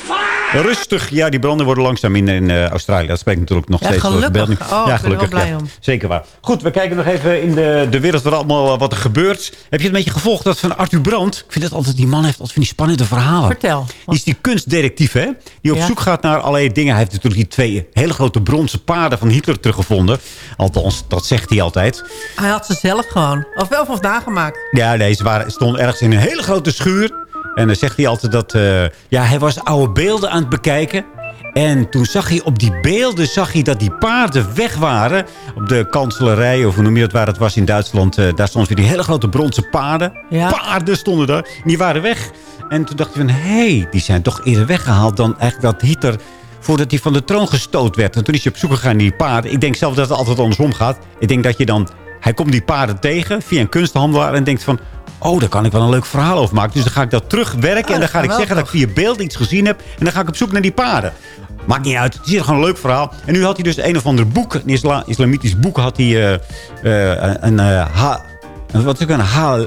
Rustig. Ja, die branden worden langzaam in, in eh, Australië. Dat spreekt natuurlijk nog Ja, steeds de gelukkig. Oh, ja, ik ben er wel gelukkig. blij ja. om. Zeker waar. Goed, we kijken nog even in de, de wereld waar allemaal eh, wat er gebeurt. Heb je het een beetje gevolgd dat van Arthur Brandt? Ik vind het altijd, die man heeft altijd van die spannende verhalen. Vertel. Die is die kunstdetectief, hè? Die op Ja. zoek gaat naar allerlei dingen. Hij heeft natuurlijk die twee hele grote bronzen paarden van Hitler teruggevonden. Althans, dat zegt hij altijd. Hij had ze zelf gewoon. Of wel of nagemaakt. Ja, nee, ze waren, stonden ergens in een hele grote schuur. En dan zegt hij altijd dat... eh, ja, hij was oude beelden aan het bekijken. En toen zag hij op die beelden zag hij dat die paarden weg waren. Op de kanselarij, of hoe noem je dat, waar het was in Duitsland. eh, daar stonden weer die hele grote bronzen paarden. Ja. Paarden stonden daar. En die waren weg. En toen dacht hij van, hé, hey, die zijn toch eerder weggehaald dan eigenlijk dat Hitler... voordat hij van de troon gestoot werd. En toen is hij op zoek gegaan naar die paarden. Ik denk zelf dat het altijd andersom gaat. Ik denk dat je dan... Hij komt die paarden tegen via een kunsthandelaar en denkt van... Oh, daar kan ik wel een leuk verhaal over maken. Dus dan ga ik dat terugwerken. Oh, en dan ga ik zeggen dat ik via beeld iets gezien heb. En dan ga ik op zoek naar die paarden. Maakt niet uit. Het is hier gewoon een leuk verhaal. En nu had hij dus een of ander boek. Een isla- islamitisch boek had hij... eh, eh, een, eh, ha, wat is het ook een ha,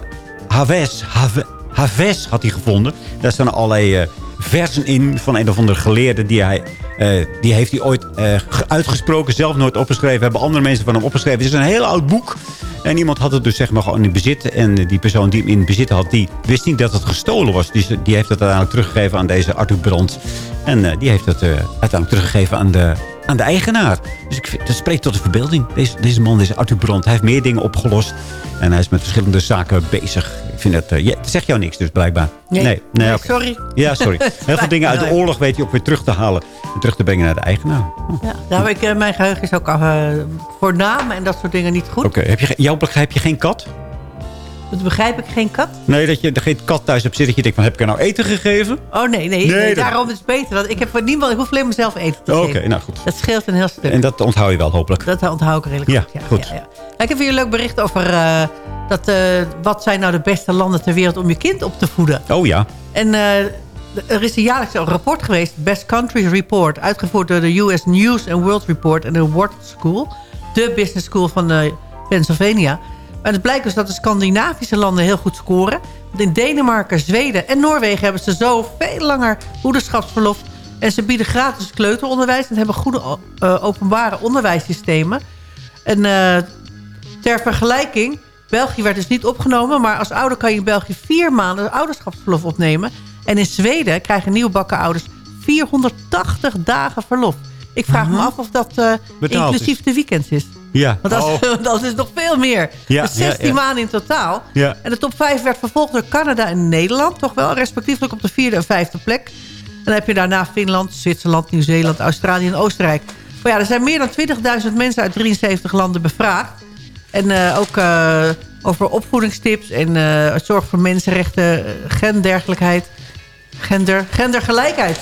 Haves. Have- Haves had hij gevonden. Daar staan allerlei versen in van een of andere geleerde. Die, hij, eh, die heeft hij ooit eh, ge- uitgesproken. Zelf nooit opgeschreven. Hebben andere mensen van hem opgeschreven. Het is een heel oud boek. En iemand had het dus zeg maar gewoon in bezit. En die persoon die hem in bezit had, die wist niet dat het gestolen was. Dus die heeft het uiteindelijk teruggegeven aan deze Arthur Brandt. En eh, die heeft het eh, uiteindelijk teruggegeven aan de, aan de eigenaar. Dus ik vind, dat spreekt tot de verbeelding. Deze, deze man, deze Arthur Brandt, hij heeft meer dingen opgelost. En hij is met verschillende zaken bezig. Ik vind het, eh, ja, het zegt jou niks dus blijkbaar. Nee. nee, Nee, oké. sorry. Ja, sorry. Heel veel dingen uit de oorlog weet je ook weer terug te halen. En terug te brengen naar de eigenaar. Oké, Ja, nou, ik, eh, mijn geheugen is ook eh, voor namen en dat soort dingen niet goed. heb je, ge- jouw begrijp je geen kat? Dat begrijp ik geen kat. Nee, dat je geen kat thuis hebt zitten. Dat je denkt van, heb ik er nou eten gegeven? Oh nee, nee, Nee, nee, dat- daarom is het beter. Want ik heb voor niemand, ik hoef alleen mezelf eten te Oké, geven. nou goed. Dat scheelt een heel stuk. En dat onthoud je wel, hopelijk. Dat onthoud ik redelijk Ja, goed. Ja, goed. Ja, ja. Ik heb hier een leuk bericht over... eh, dat, eh, wat zijn nou de beste landen ter wereld om je kind op te voeden? Oh ja. En eh, er is een jaarlijks een rapport geweest, Best Countries Report... uitgevoerd door de US News and World Report en de Wharton School... de business school van Pennsylvania... En het blijkt dus dat de Scandinavische landen heel goed scoren. Want in Denemarken, Zweden en Noorwegen hebben ze zo veel langer moederschapsverlof. En ze bieden gratis kleuteronderwijs en hebben goede eh, openbare onderwijssystemen. En eh, ter vergelijking, België werd dus niet opgenomen... maar als ouder kan je in België vier maanden ouderschapsverlof opnemen. En in Zweden krijgen nieuwbakken ouders 480 dagen verlof. Ik vraag me af of dat eh, inclusief de weekends is. Ja. Want dat, is, dat is nog veel meer. Ja, dus 16 ja, ja. maanden in totaal. Ja. En de top 5 werd vervolgd door Canada en Nederland. Toch wel, respectievelijk op de vierde en vijfde plek. En dan heb je daarna Finland, Zwitserland, Nieuw-Zeeland, Australië en Oostenrijk. Maar ja, er zijn meer dan 20.000 mensen uit 73 landen bevraagd. En eh, ook eh, over opvoedingstips en eh, zorg voor mensenrechten, gendergelijkheid. Gender, gendergelijkheid.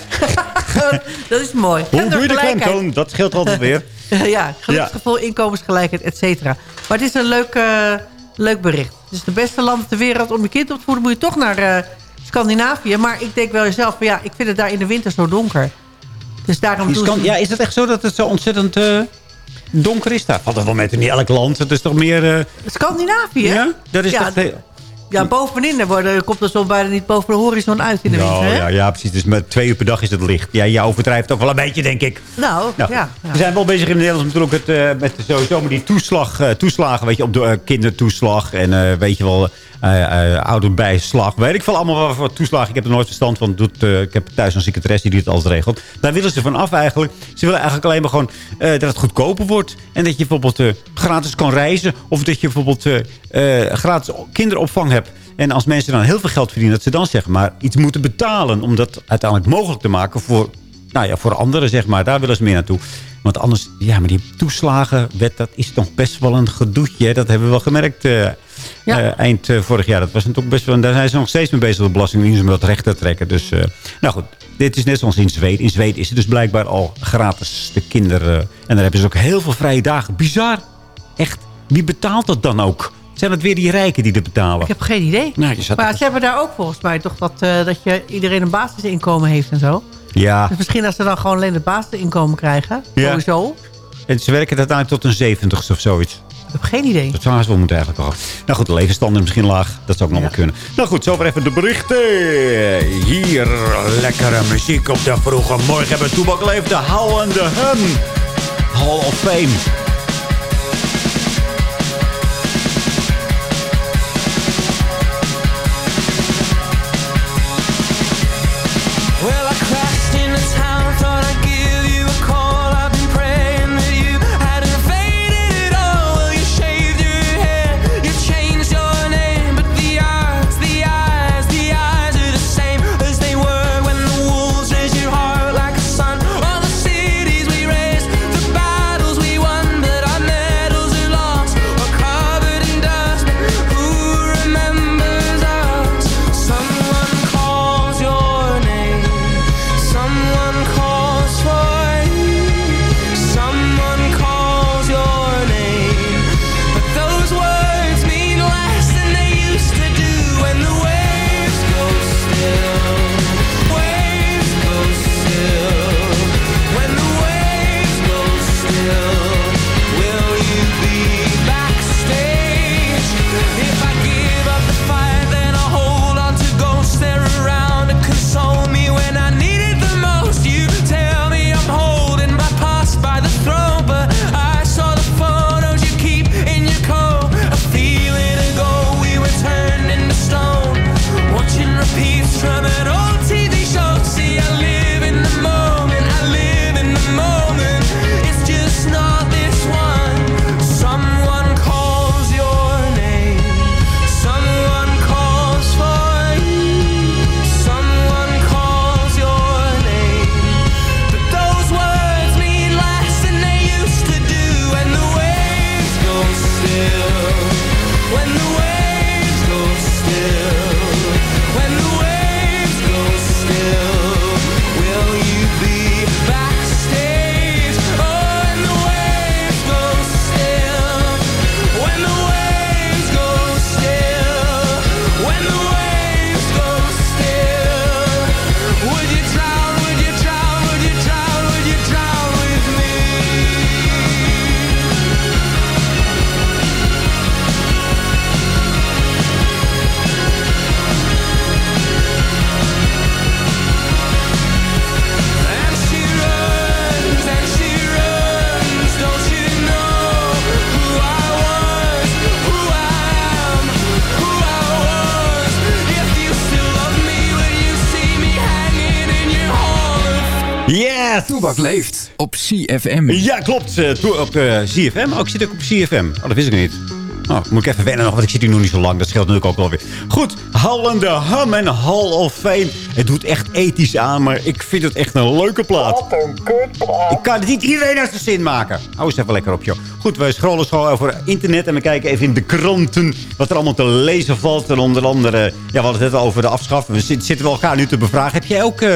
dat is mooi. Hoe doe je de klemtoon? Dat scheelt altijd weer. ja, geluksgevoel, inkomensgelijkheid, et cetera. Maar het is een leuk, eh, leuk bericht. Het is de beste landen ter wereld om je kind op te voeden... moet je toch naar eh, Scandinavië. Maar ik denk wel zelf, van, ja, ik vind het daar in de winter zo donker. Dus daarom Scan- ze... Ja, is het echt zo dat het zo ontzettend eh, donker is daar? Valt er wel met in elk land. Het is toch meer... Scandinavië? Ja? Dat is ja, toch ja, bovenin worden, komt de zon bijna niet boven de horizon uit in de winter. Nou, hè? ja, ja, precies. Dus met twee uur per dag is het licht. Ja, je overdrijft ook wel een beetje, denk ik. Nou, Nou, ja. ja. We zijn wel bezig in Nederland natuurlijk het, eh, met sowieso met die toeslag, eh, toeslagen. Weet je, op de eh, kindertoeslag en weet je wel, ouderbijslag. Weet ik veel allemaal wat voor toeslagen. Ik heb er nooit verstand van. Doet, ik heb thuis een secretaresse die dit altijd regelt. Daar willen ze van af eigenlijk. Ze willen eigenlijk alleen maar gewoon dat het goedkoper wordt. En dat je bijvoorbeeld eh, gratis kan reizen. Of dat je bijvoorbeeld gratis kinderopvang hebt. En als mensen dan heel veel geld verdienen, dat ze dan zeggen maar iets moeten betalen. Om dat uiteindelijk mogelijk te maken voor, nou ja, voor anderen, zeg maar. Daar willen ze meer naartoe. Want anders, ja, maar die toeslagenwet, dat is toch best wel een gedoetje. hè. Dat hebben we wel gemerkt eh, eh, eind eh, vorig jaar. Dat was natuurlijk best wel, en daar zijn ze nog steeds mee bezig, de Belastingdienst, om dat recht te trekken. Dus, nou goed, dit is net zoals in Zweden. In Zweden is het dus blijkbaar al gratis, de kinderen. en daar hebben ze ook heel veel vrije dagen. Bizar. Echt. Wie betaalt dat dan ook? Zijn het weer die rijken die dat betalen? Ik heb geen idee. Nou, je zat maar ze hebben daar ook volgens mij toch dat, eh, dat je iedereen een basisinkomen heeft en zo. Ja. Dus misschien als ze dan gewoon alleen het basisinkomen krijgen. Ja. Sowieso. En ze werken uiteindelijk tot een zeventigste of zoiets. Ik heb geen idee. Dat zou wel moeten eigenlijk al. Nou goed, de levensstandaard misschien laag. Dat zou ook nog wel kunnen. Nou goed, zover even de berichten. Hier, lekkere muziek op de vroege morgen. Hebben we Toebak Leef, de Hal en de Hum. Hall of Fame. Ja, Toebak leeft op CFM. Ja, klopt. eh, toe- op eh, CFM. Oh, ik zit ook op CFM. Oh, dat wist ik niet. Oh, moet ik even wennen nog, want ik zit hier nog niet zo lang. Dat scheelt natuurlijk ook wel weer. Goed, Hallende Ham en Hall of Fame. Het doet echt ethisch aan, maar ik vind het echt een leuke plaat. Wat een kutplaat. Ik kan het niet iedereen naar zijn zin maken. Hou eens even lekker op, joh. Goed, wij scrollen zo over internet en we kijken even in de kranten... wat er allemaal te lezen valt. En onder andere, ja, we hadden het net over de afschaffen. We zit- zitten wel elkaar nu te bevragen. Heb jij ook... eh,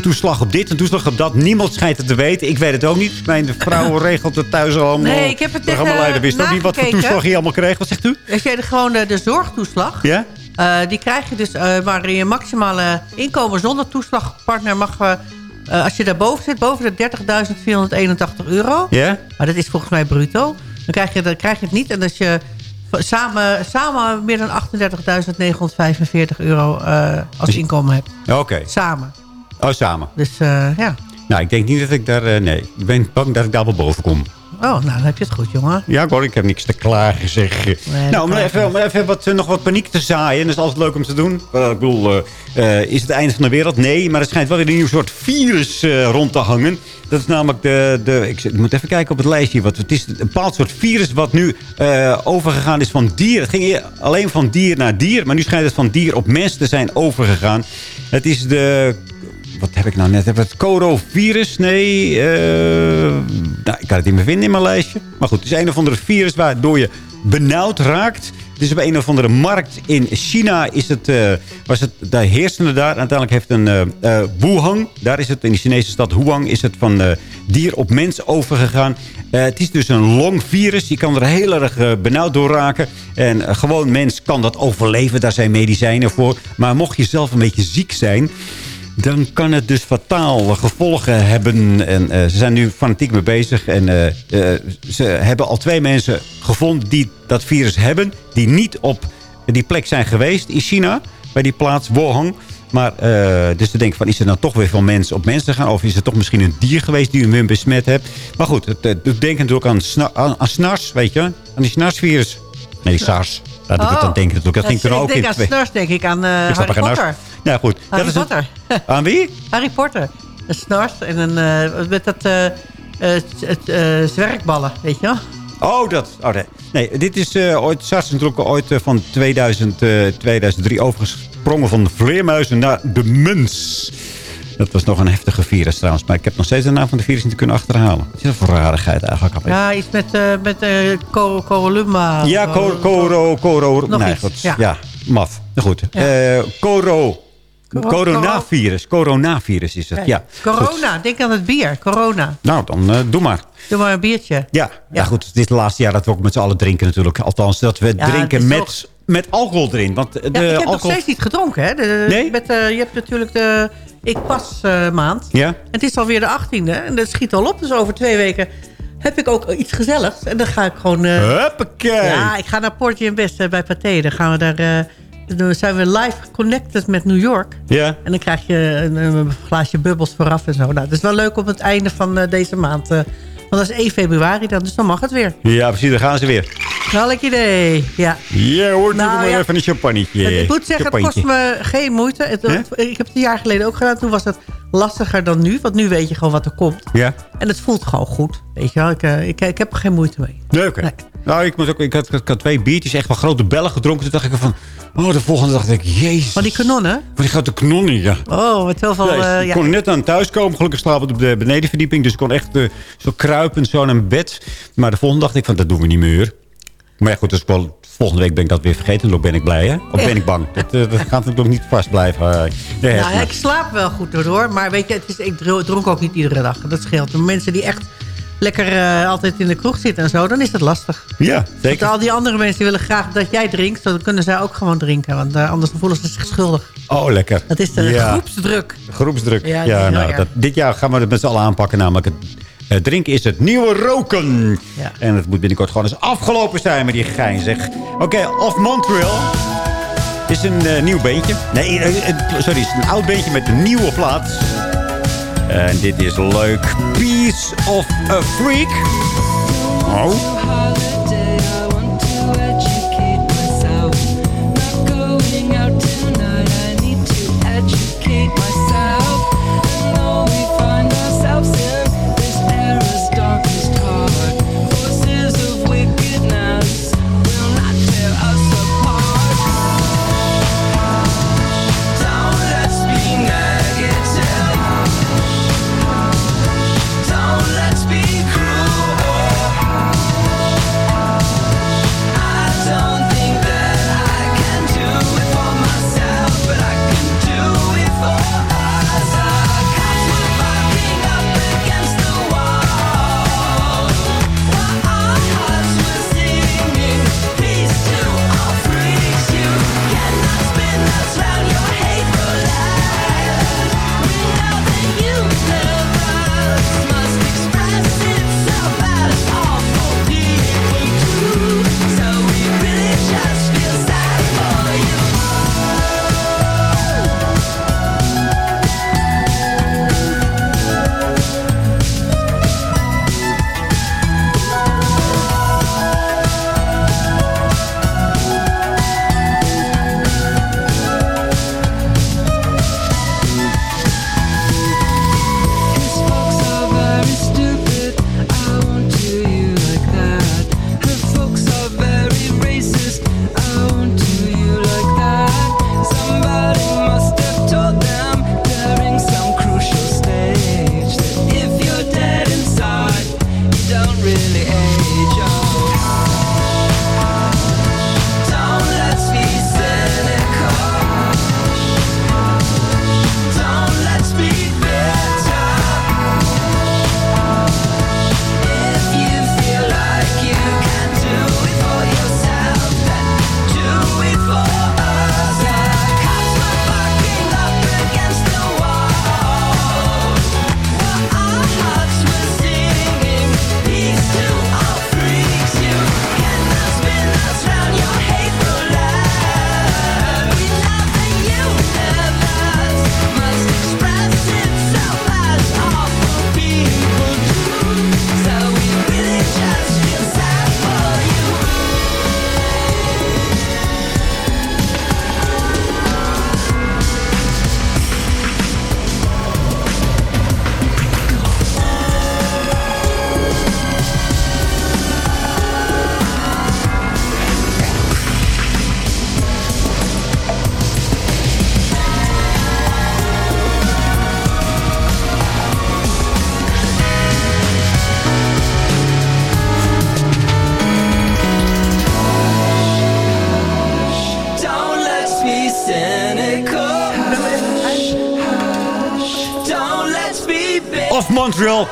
toeslag op dit, een toeslag op dat. Niemand schijnt het te weten. Ik weet het ook niet. Mijn vrouw regelt het thuis allemaal. Nee, ik heb het net, eh, wist ook niet wat voor toeslag je allemaal kreeg. Wat zegt u? Als je de, gewoon de, de zorgtoeslag... Ja? eh, die krijg je dus eh maar je maximale inkomen zonder toeslagpartner mag... eh, eh, als je daarboven zit, boven de 30.481 euro... Ja? maar dat is volgens mij bruto... dan krijg je, dan krijg je het niet. En als je samen, samen meer dan 38.945 euro eh, als inkomen hebt. Oké. Samen. Oh, samen. Dus eh, ja. Nou, ik denk niet dat ik daar... eh, nee, ik ben bang dat ik daar wel boven kom. Oh, nou, dan heb je het goed, jongen. Ja, hoor, ik heb niks te klagen, zeg. nou, om even, om even wat, eh, nog wat paniek te zaaien. Dat is altijd leuk om te doen. Ik bedoel, eh, eh, is het einde van de wereld? Nee, maar er schijnt wel weer een nieuw soort virus eh, rond te hangen. Dat is namelijk de... de ik, ik moet even kijken op het lijstje. Wat, het is een bepaald soort virus wat nu eh, overgegaan is van dier. Het ging alleen van dier naar dier. Maar nu schijnt het van dier op mens te zijn overgegaan. Het is de wat heb ik nou net? Heb het corovirus? Nee. eh, nou, ik kan het niet meer vinden in mijn lijstje. Maar goed, het is een of andere virus waardoor je benauwd raakt. Het is op een of andere markt in China is het, eh, was het daar heersende daar. Uiteindelijk heeft een eh, Wuhan, daar is het in de Chinese stad Wuhan, is het van dier op mens overgegaan. Het is dus een longvirus. Je kan er heel erg benauwd door raken. En gewoon mens kan dat overleven. Daar zijn medicijnen voor. Maar mocht je zelf een beetje ziek zijn dan kan het dus fataal gevolgen hebben. En eh, ze zijn nu fanatiek mee bezig. En eh, eh, ze hebben al twee mensen gevonden die dat virus hebben. Die niet op die plek zijn geweest in China. Bij die plaats Wuhan. Maar dus te denken van, is het nou toch weer van mens op mens te gaan? Of is het toch misschien een dier geweest die hem besmet heeft? Maar goed, het, het denken natuurlijk aan SNARS, weet je? Aan die SNARS-virus. Nee, SARS. Daar doet het aan denken natuurlijk. Dat ging toen ik ook denk in aan twee- denk ik aan Ik snap Harry er Potter. Ja, goed. Harry dat is het. Potter. Aan wie? Harry Potter. Een snars en een, eh, met dat eh, eh, het, eh, zwerkballen, weet je wel? Oh, dat. Oh, nee. nee, dit is ooit, SARS is natuurlijk ooit van 2000, eh, 2003 overgesprongen van de vleermuizen naar de mens. Dat was nog een heftige virus trouwens. Maar ik heb nog steeds de naam van de virus niet kunnen achterhalen. Wat is dat voor rarigheid eigenlijk? Ja, iets met, eh met eh Cor- Corolumma. Ja, coro, coro, coro. Nog nee, goed. ja. Ja. maf. Nou Goed. Eh, coro. Coronavirus. Coronavirus is het, ja. Goed. Corona, denk aan het bier. Corona. Nou, dan eh, doe maar. Doe maar een biertje. Ja, ja. goed. Het is het laatste jaar dat we ook met z'n allen drinken natuurlijk. Althans, dat we Ja, drinken met, met alcohol erin. Want de Ja, ik heb nog steeds niet gedronken, hè? De, Nee? Met, eh, je hebt natuurlijk de Ik Pas eh, maand. Ja? Het is alweer de 18e en dat schiet al op. Dus over twee weken heb ik ook iets gezelligs. En dan ga ik gewoon... eh, Huppakee. Ja, ik ga naar Portje in West eh, bij Pathé. Dan gaan we daar... eh, dan zijn we live connected met New York. Ja. En dan krijg je een, een glaasje bubbels vooraf en zo. Nou, dat is wel leuk op het einde van eh, deze maand. Want dat is 1 februari dan, dus dan mag het weer. Ja, precies. Daar gaan ze weer. Welk idee, ja. Ja hoor, Nou, maar ja. even een champagnetje. ik moet zeggen, het kost me geen moeite. Het, ik heb het een jaar geleden ook gedaan. Toen was het lastiger dan nu. Want nu weet je gewoon wat er komt. Ja? En het voelt gewoon goed. Weet je wel, ik, eh, ik, ik heb er geen moeite mee. Nee, oké. Nou, ik, moet ook, ik, had, ik had twee biertjes, echt wel grote bellen gedronken. Toen dacht ik van... Oh, de volgende dag dacht ik, jezus. Van die kanonnen? Van die grote kanonnen, ja. Oh, wat heel veel... Ja, ik ja. kon net aan thuis komen. Gelukkig slapen op de benedenverdieping. Dus ik kon echt eh, zo kruipend zo naar bed. Maar de volgende dacht ik van, dat doen we niet meer. Maar ja, goed, dus wel, volgende week ben ik dat weer vergeten. Dan ben ik blij, hè? Of ben ik bang? Dat, eh, dat gaat natuurlijk niet vast blijven. eh, Nou, ik slaap wel goed door. Maar weet je, het is, ik dro- dronk ook niet iedere dag. Dat scheelt. De mensen die echt lekker eh, altijd in de kroeg zitten en zo, dan is dat lastig. Ja, zeker. Want al die andere mensen willen graag dat jij drinkt. Dan kunnen zij ook gewoon drinken. Want anders voelen ze zich schuldig. Oh, lekker. Dat is de Ja. groepsdruk. Groepsdruk. Ja, nou, dat, dit jaar gaan we het met z'n allen aanpakken. Namelijk het drinken is het nieuwe roken. Ja. En het moet binnenkort gewoon eens afgelopen zijn met die gein, zeg. Oké, Off Montreal is een eh, nieuw beentje. Nee, eh, eh, sorry, het is een oud beentje met een nieuwe plaat. En dit is leuk. Piece of a Freak. Oh.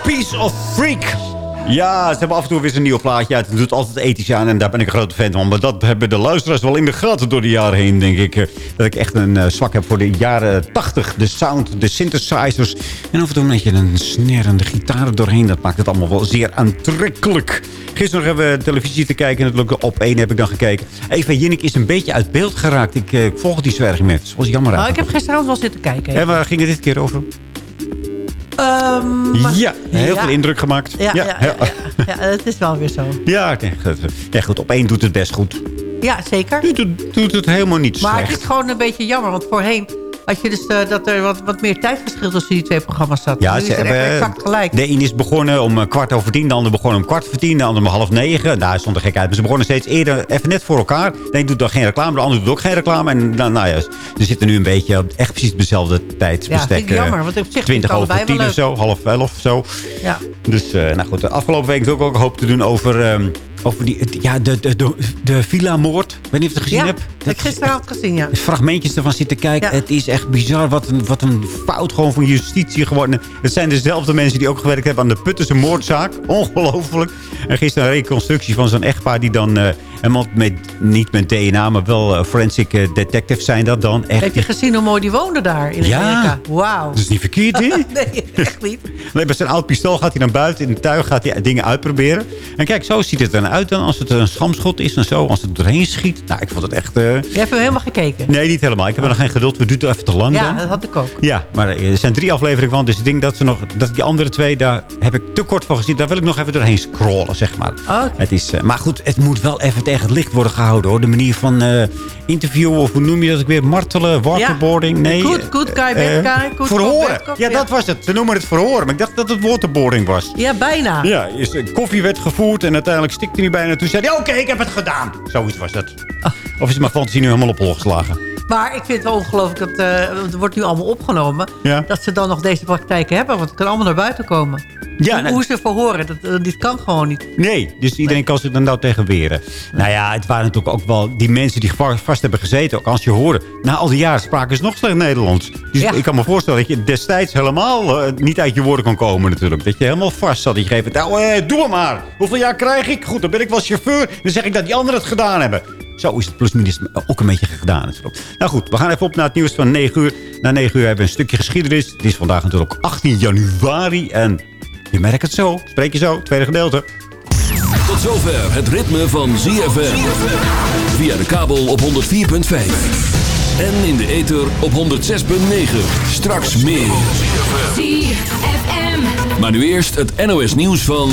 Piece of Freak. Ja, ze hebben af en toe weer een nieuw plaatje uit. Het doet altijd ethisch aan en daar ben ik een grote fan van. Maar dat hebben de luisteraars wel in de gaten door de jaren heen, denk ik. eh, Dat ik echt een eh, zwak heb voor de jaren 80. De sound, de synthesizers. En af en toe een beetje een snerende gitaar doorheen. Dat maakt het allemaal wel zeer aantrekkelijk. Gisteren nog hebben we televisie te kijken. Natuurlijk op één heb ik dan gekeken. Eva Jinnik is een beetje uit beeld geraakt. Ik eh, volg die zwerging met. Dat was jammer Nou, ik heb gisteravond wel zitten kijken. En waar ging het dit keer over? Ehm, Ja, heel ja. veel indruk gemaakt. Ja, ja, ja, ja, het is wel weer zo. Ja. Ja, goed. Op één doet het best goed. Ja, zeker. Doet, doet het helemaal niet Maar slecht. het is gewoon een beetje jammer. Want voorheen had je dus eh, dat er wat, wat meer tijdverschil tussen die twee programma's zat. Ja, ze is hebben, exact gelijk. de een is begonnen om eh, kwart over tien. De ander begon om kwart voor tien. De ander om half negen. Daar stond er gek uit. Maar ze begonnen steeds eerder even net voor elkaar. De een doet dan geen reclame. De ander doet ook geen reclame. En nou, nou ja, ze zitten nu een beetje op echt precies dezelfde tijdsbestek. Ja, vind ik eh, jammer, want op zich vind ik 20 het over tien of zo. Half elf of zo. Ja. Dus, nou goed. De afgelopen week heb ik ook een hoop te doen over... ehm, over die, ja, de, de, de, de villa-moord. Ik weet niet of je het gezien Ja, hebt. heb ik gisteravond gezien, ja. fragmentjes ervan zitten kijken. Het is echt bizar. Wat een, wat een fout gewoon van justitie geworden. Het zijn dezelfde mensen die ook gewerkt hebben aan de Puttense moordzaak. Ongelooflijk. En gisteren een reconstructie van zo'n echtpaar die dan... eh een man met, niet met DNA, maar wel eh, forensic eh, detectives zijn dat dan. Echt. Heb je gezien hoe mooi die woonde daar in Ja. Amerika? Wauw. Dat is niet verkeerd, hè? nee, echt niet. Nee, met zijn oud pistool gaat hij naar buiten. In de tuin gaat hij dingen uitproberen. En kijk, zo ziet het er dan uit dan. Als het een schamschot is en zo. Als het doorheen schiet. Nou, ik vond het echt... eh, Je hebt hem helemaal gekeken. Nee, niet helemaal. Ik heb er nog geen geduld. We duurt even te lang Ja, dan. dat had ik ook. Ja, maar er zijn drie afleveringen van. Dus ik denk dat ze nog. Dat die andere twee, daar heb ik te kort van gezien. Daar wil ik nog even doorheen scrollen, zeg maar. Oké. Het is, maar goed, het moet wel even tegen het licht worden gehouden hoor. De manier van eh interviewen, of hoe noem je dat ook weer? Martelen, waterboarding? Nee. Guy, eh, bad guy. Good cop, bad cop, ja, dat was het. Ze noemen het verhoren. Maar ik dacht dat het waterboarding was. Ja, bijna. Ja, is, eh, koffie werd gevoerd en uiteindelijk stikte hij bijna. Toen zei hij, oké, ik heb het gedaan. Zoiets was dat. Of is mijn fantasie nu helemaal op hol geslagen? Maar ik vind het ongelooflijk dat eh, het wordt nu allemaal opgenomen. Ja. Dat ze dan nog deze praktijken hebben. Want het kan allemaal naar buiten komen. Ja, hoe, nou- hoe ze verhoren, dat, eh, dit kan gewoon niet. Nee, dus iedereen kan zich er nou tegen weren. Nou ja, het waren natuurlijk ook wel die mensen die va- vast hebben gezeten. Ook als je hoorde, na al die jaren spraken ze nog slecht Nederlands. Dus Ja. ik kan me voorstellen dat je destijds helemaal eh, niet uit je woorden kon komen natuurlijk. Dat je helemaal vast zat. Dat je geeft, nou eh, doe maar. Hoeveel jaar krijg ik? Goed, dan ben ik wel chauffeur. Dan zeg ik dat die anderen het gedaan hebben. Zo is het plusminus ook een beetje gedaan natuurlijk. Nou goed, we gaan even op naar het nieuws van 9 uur. Na 9 uur hebben we een stukje geschiedenis. Het is vandaag natuurlijk 18 januari. En je merkt het zo. Spreek je zo, tweede gedeelte. Tot zover het ritme van ZFM. Via de kabel op 104.5. En in de ether op 106.9. Straks meer. Maar nu eerst het NOS nieuws van...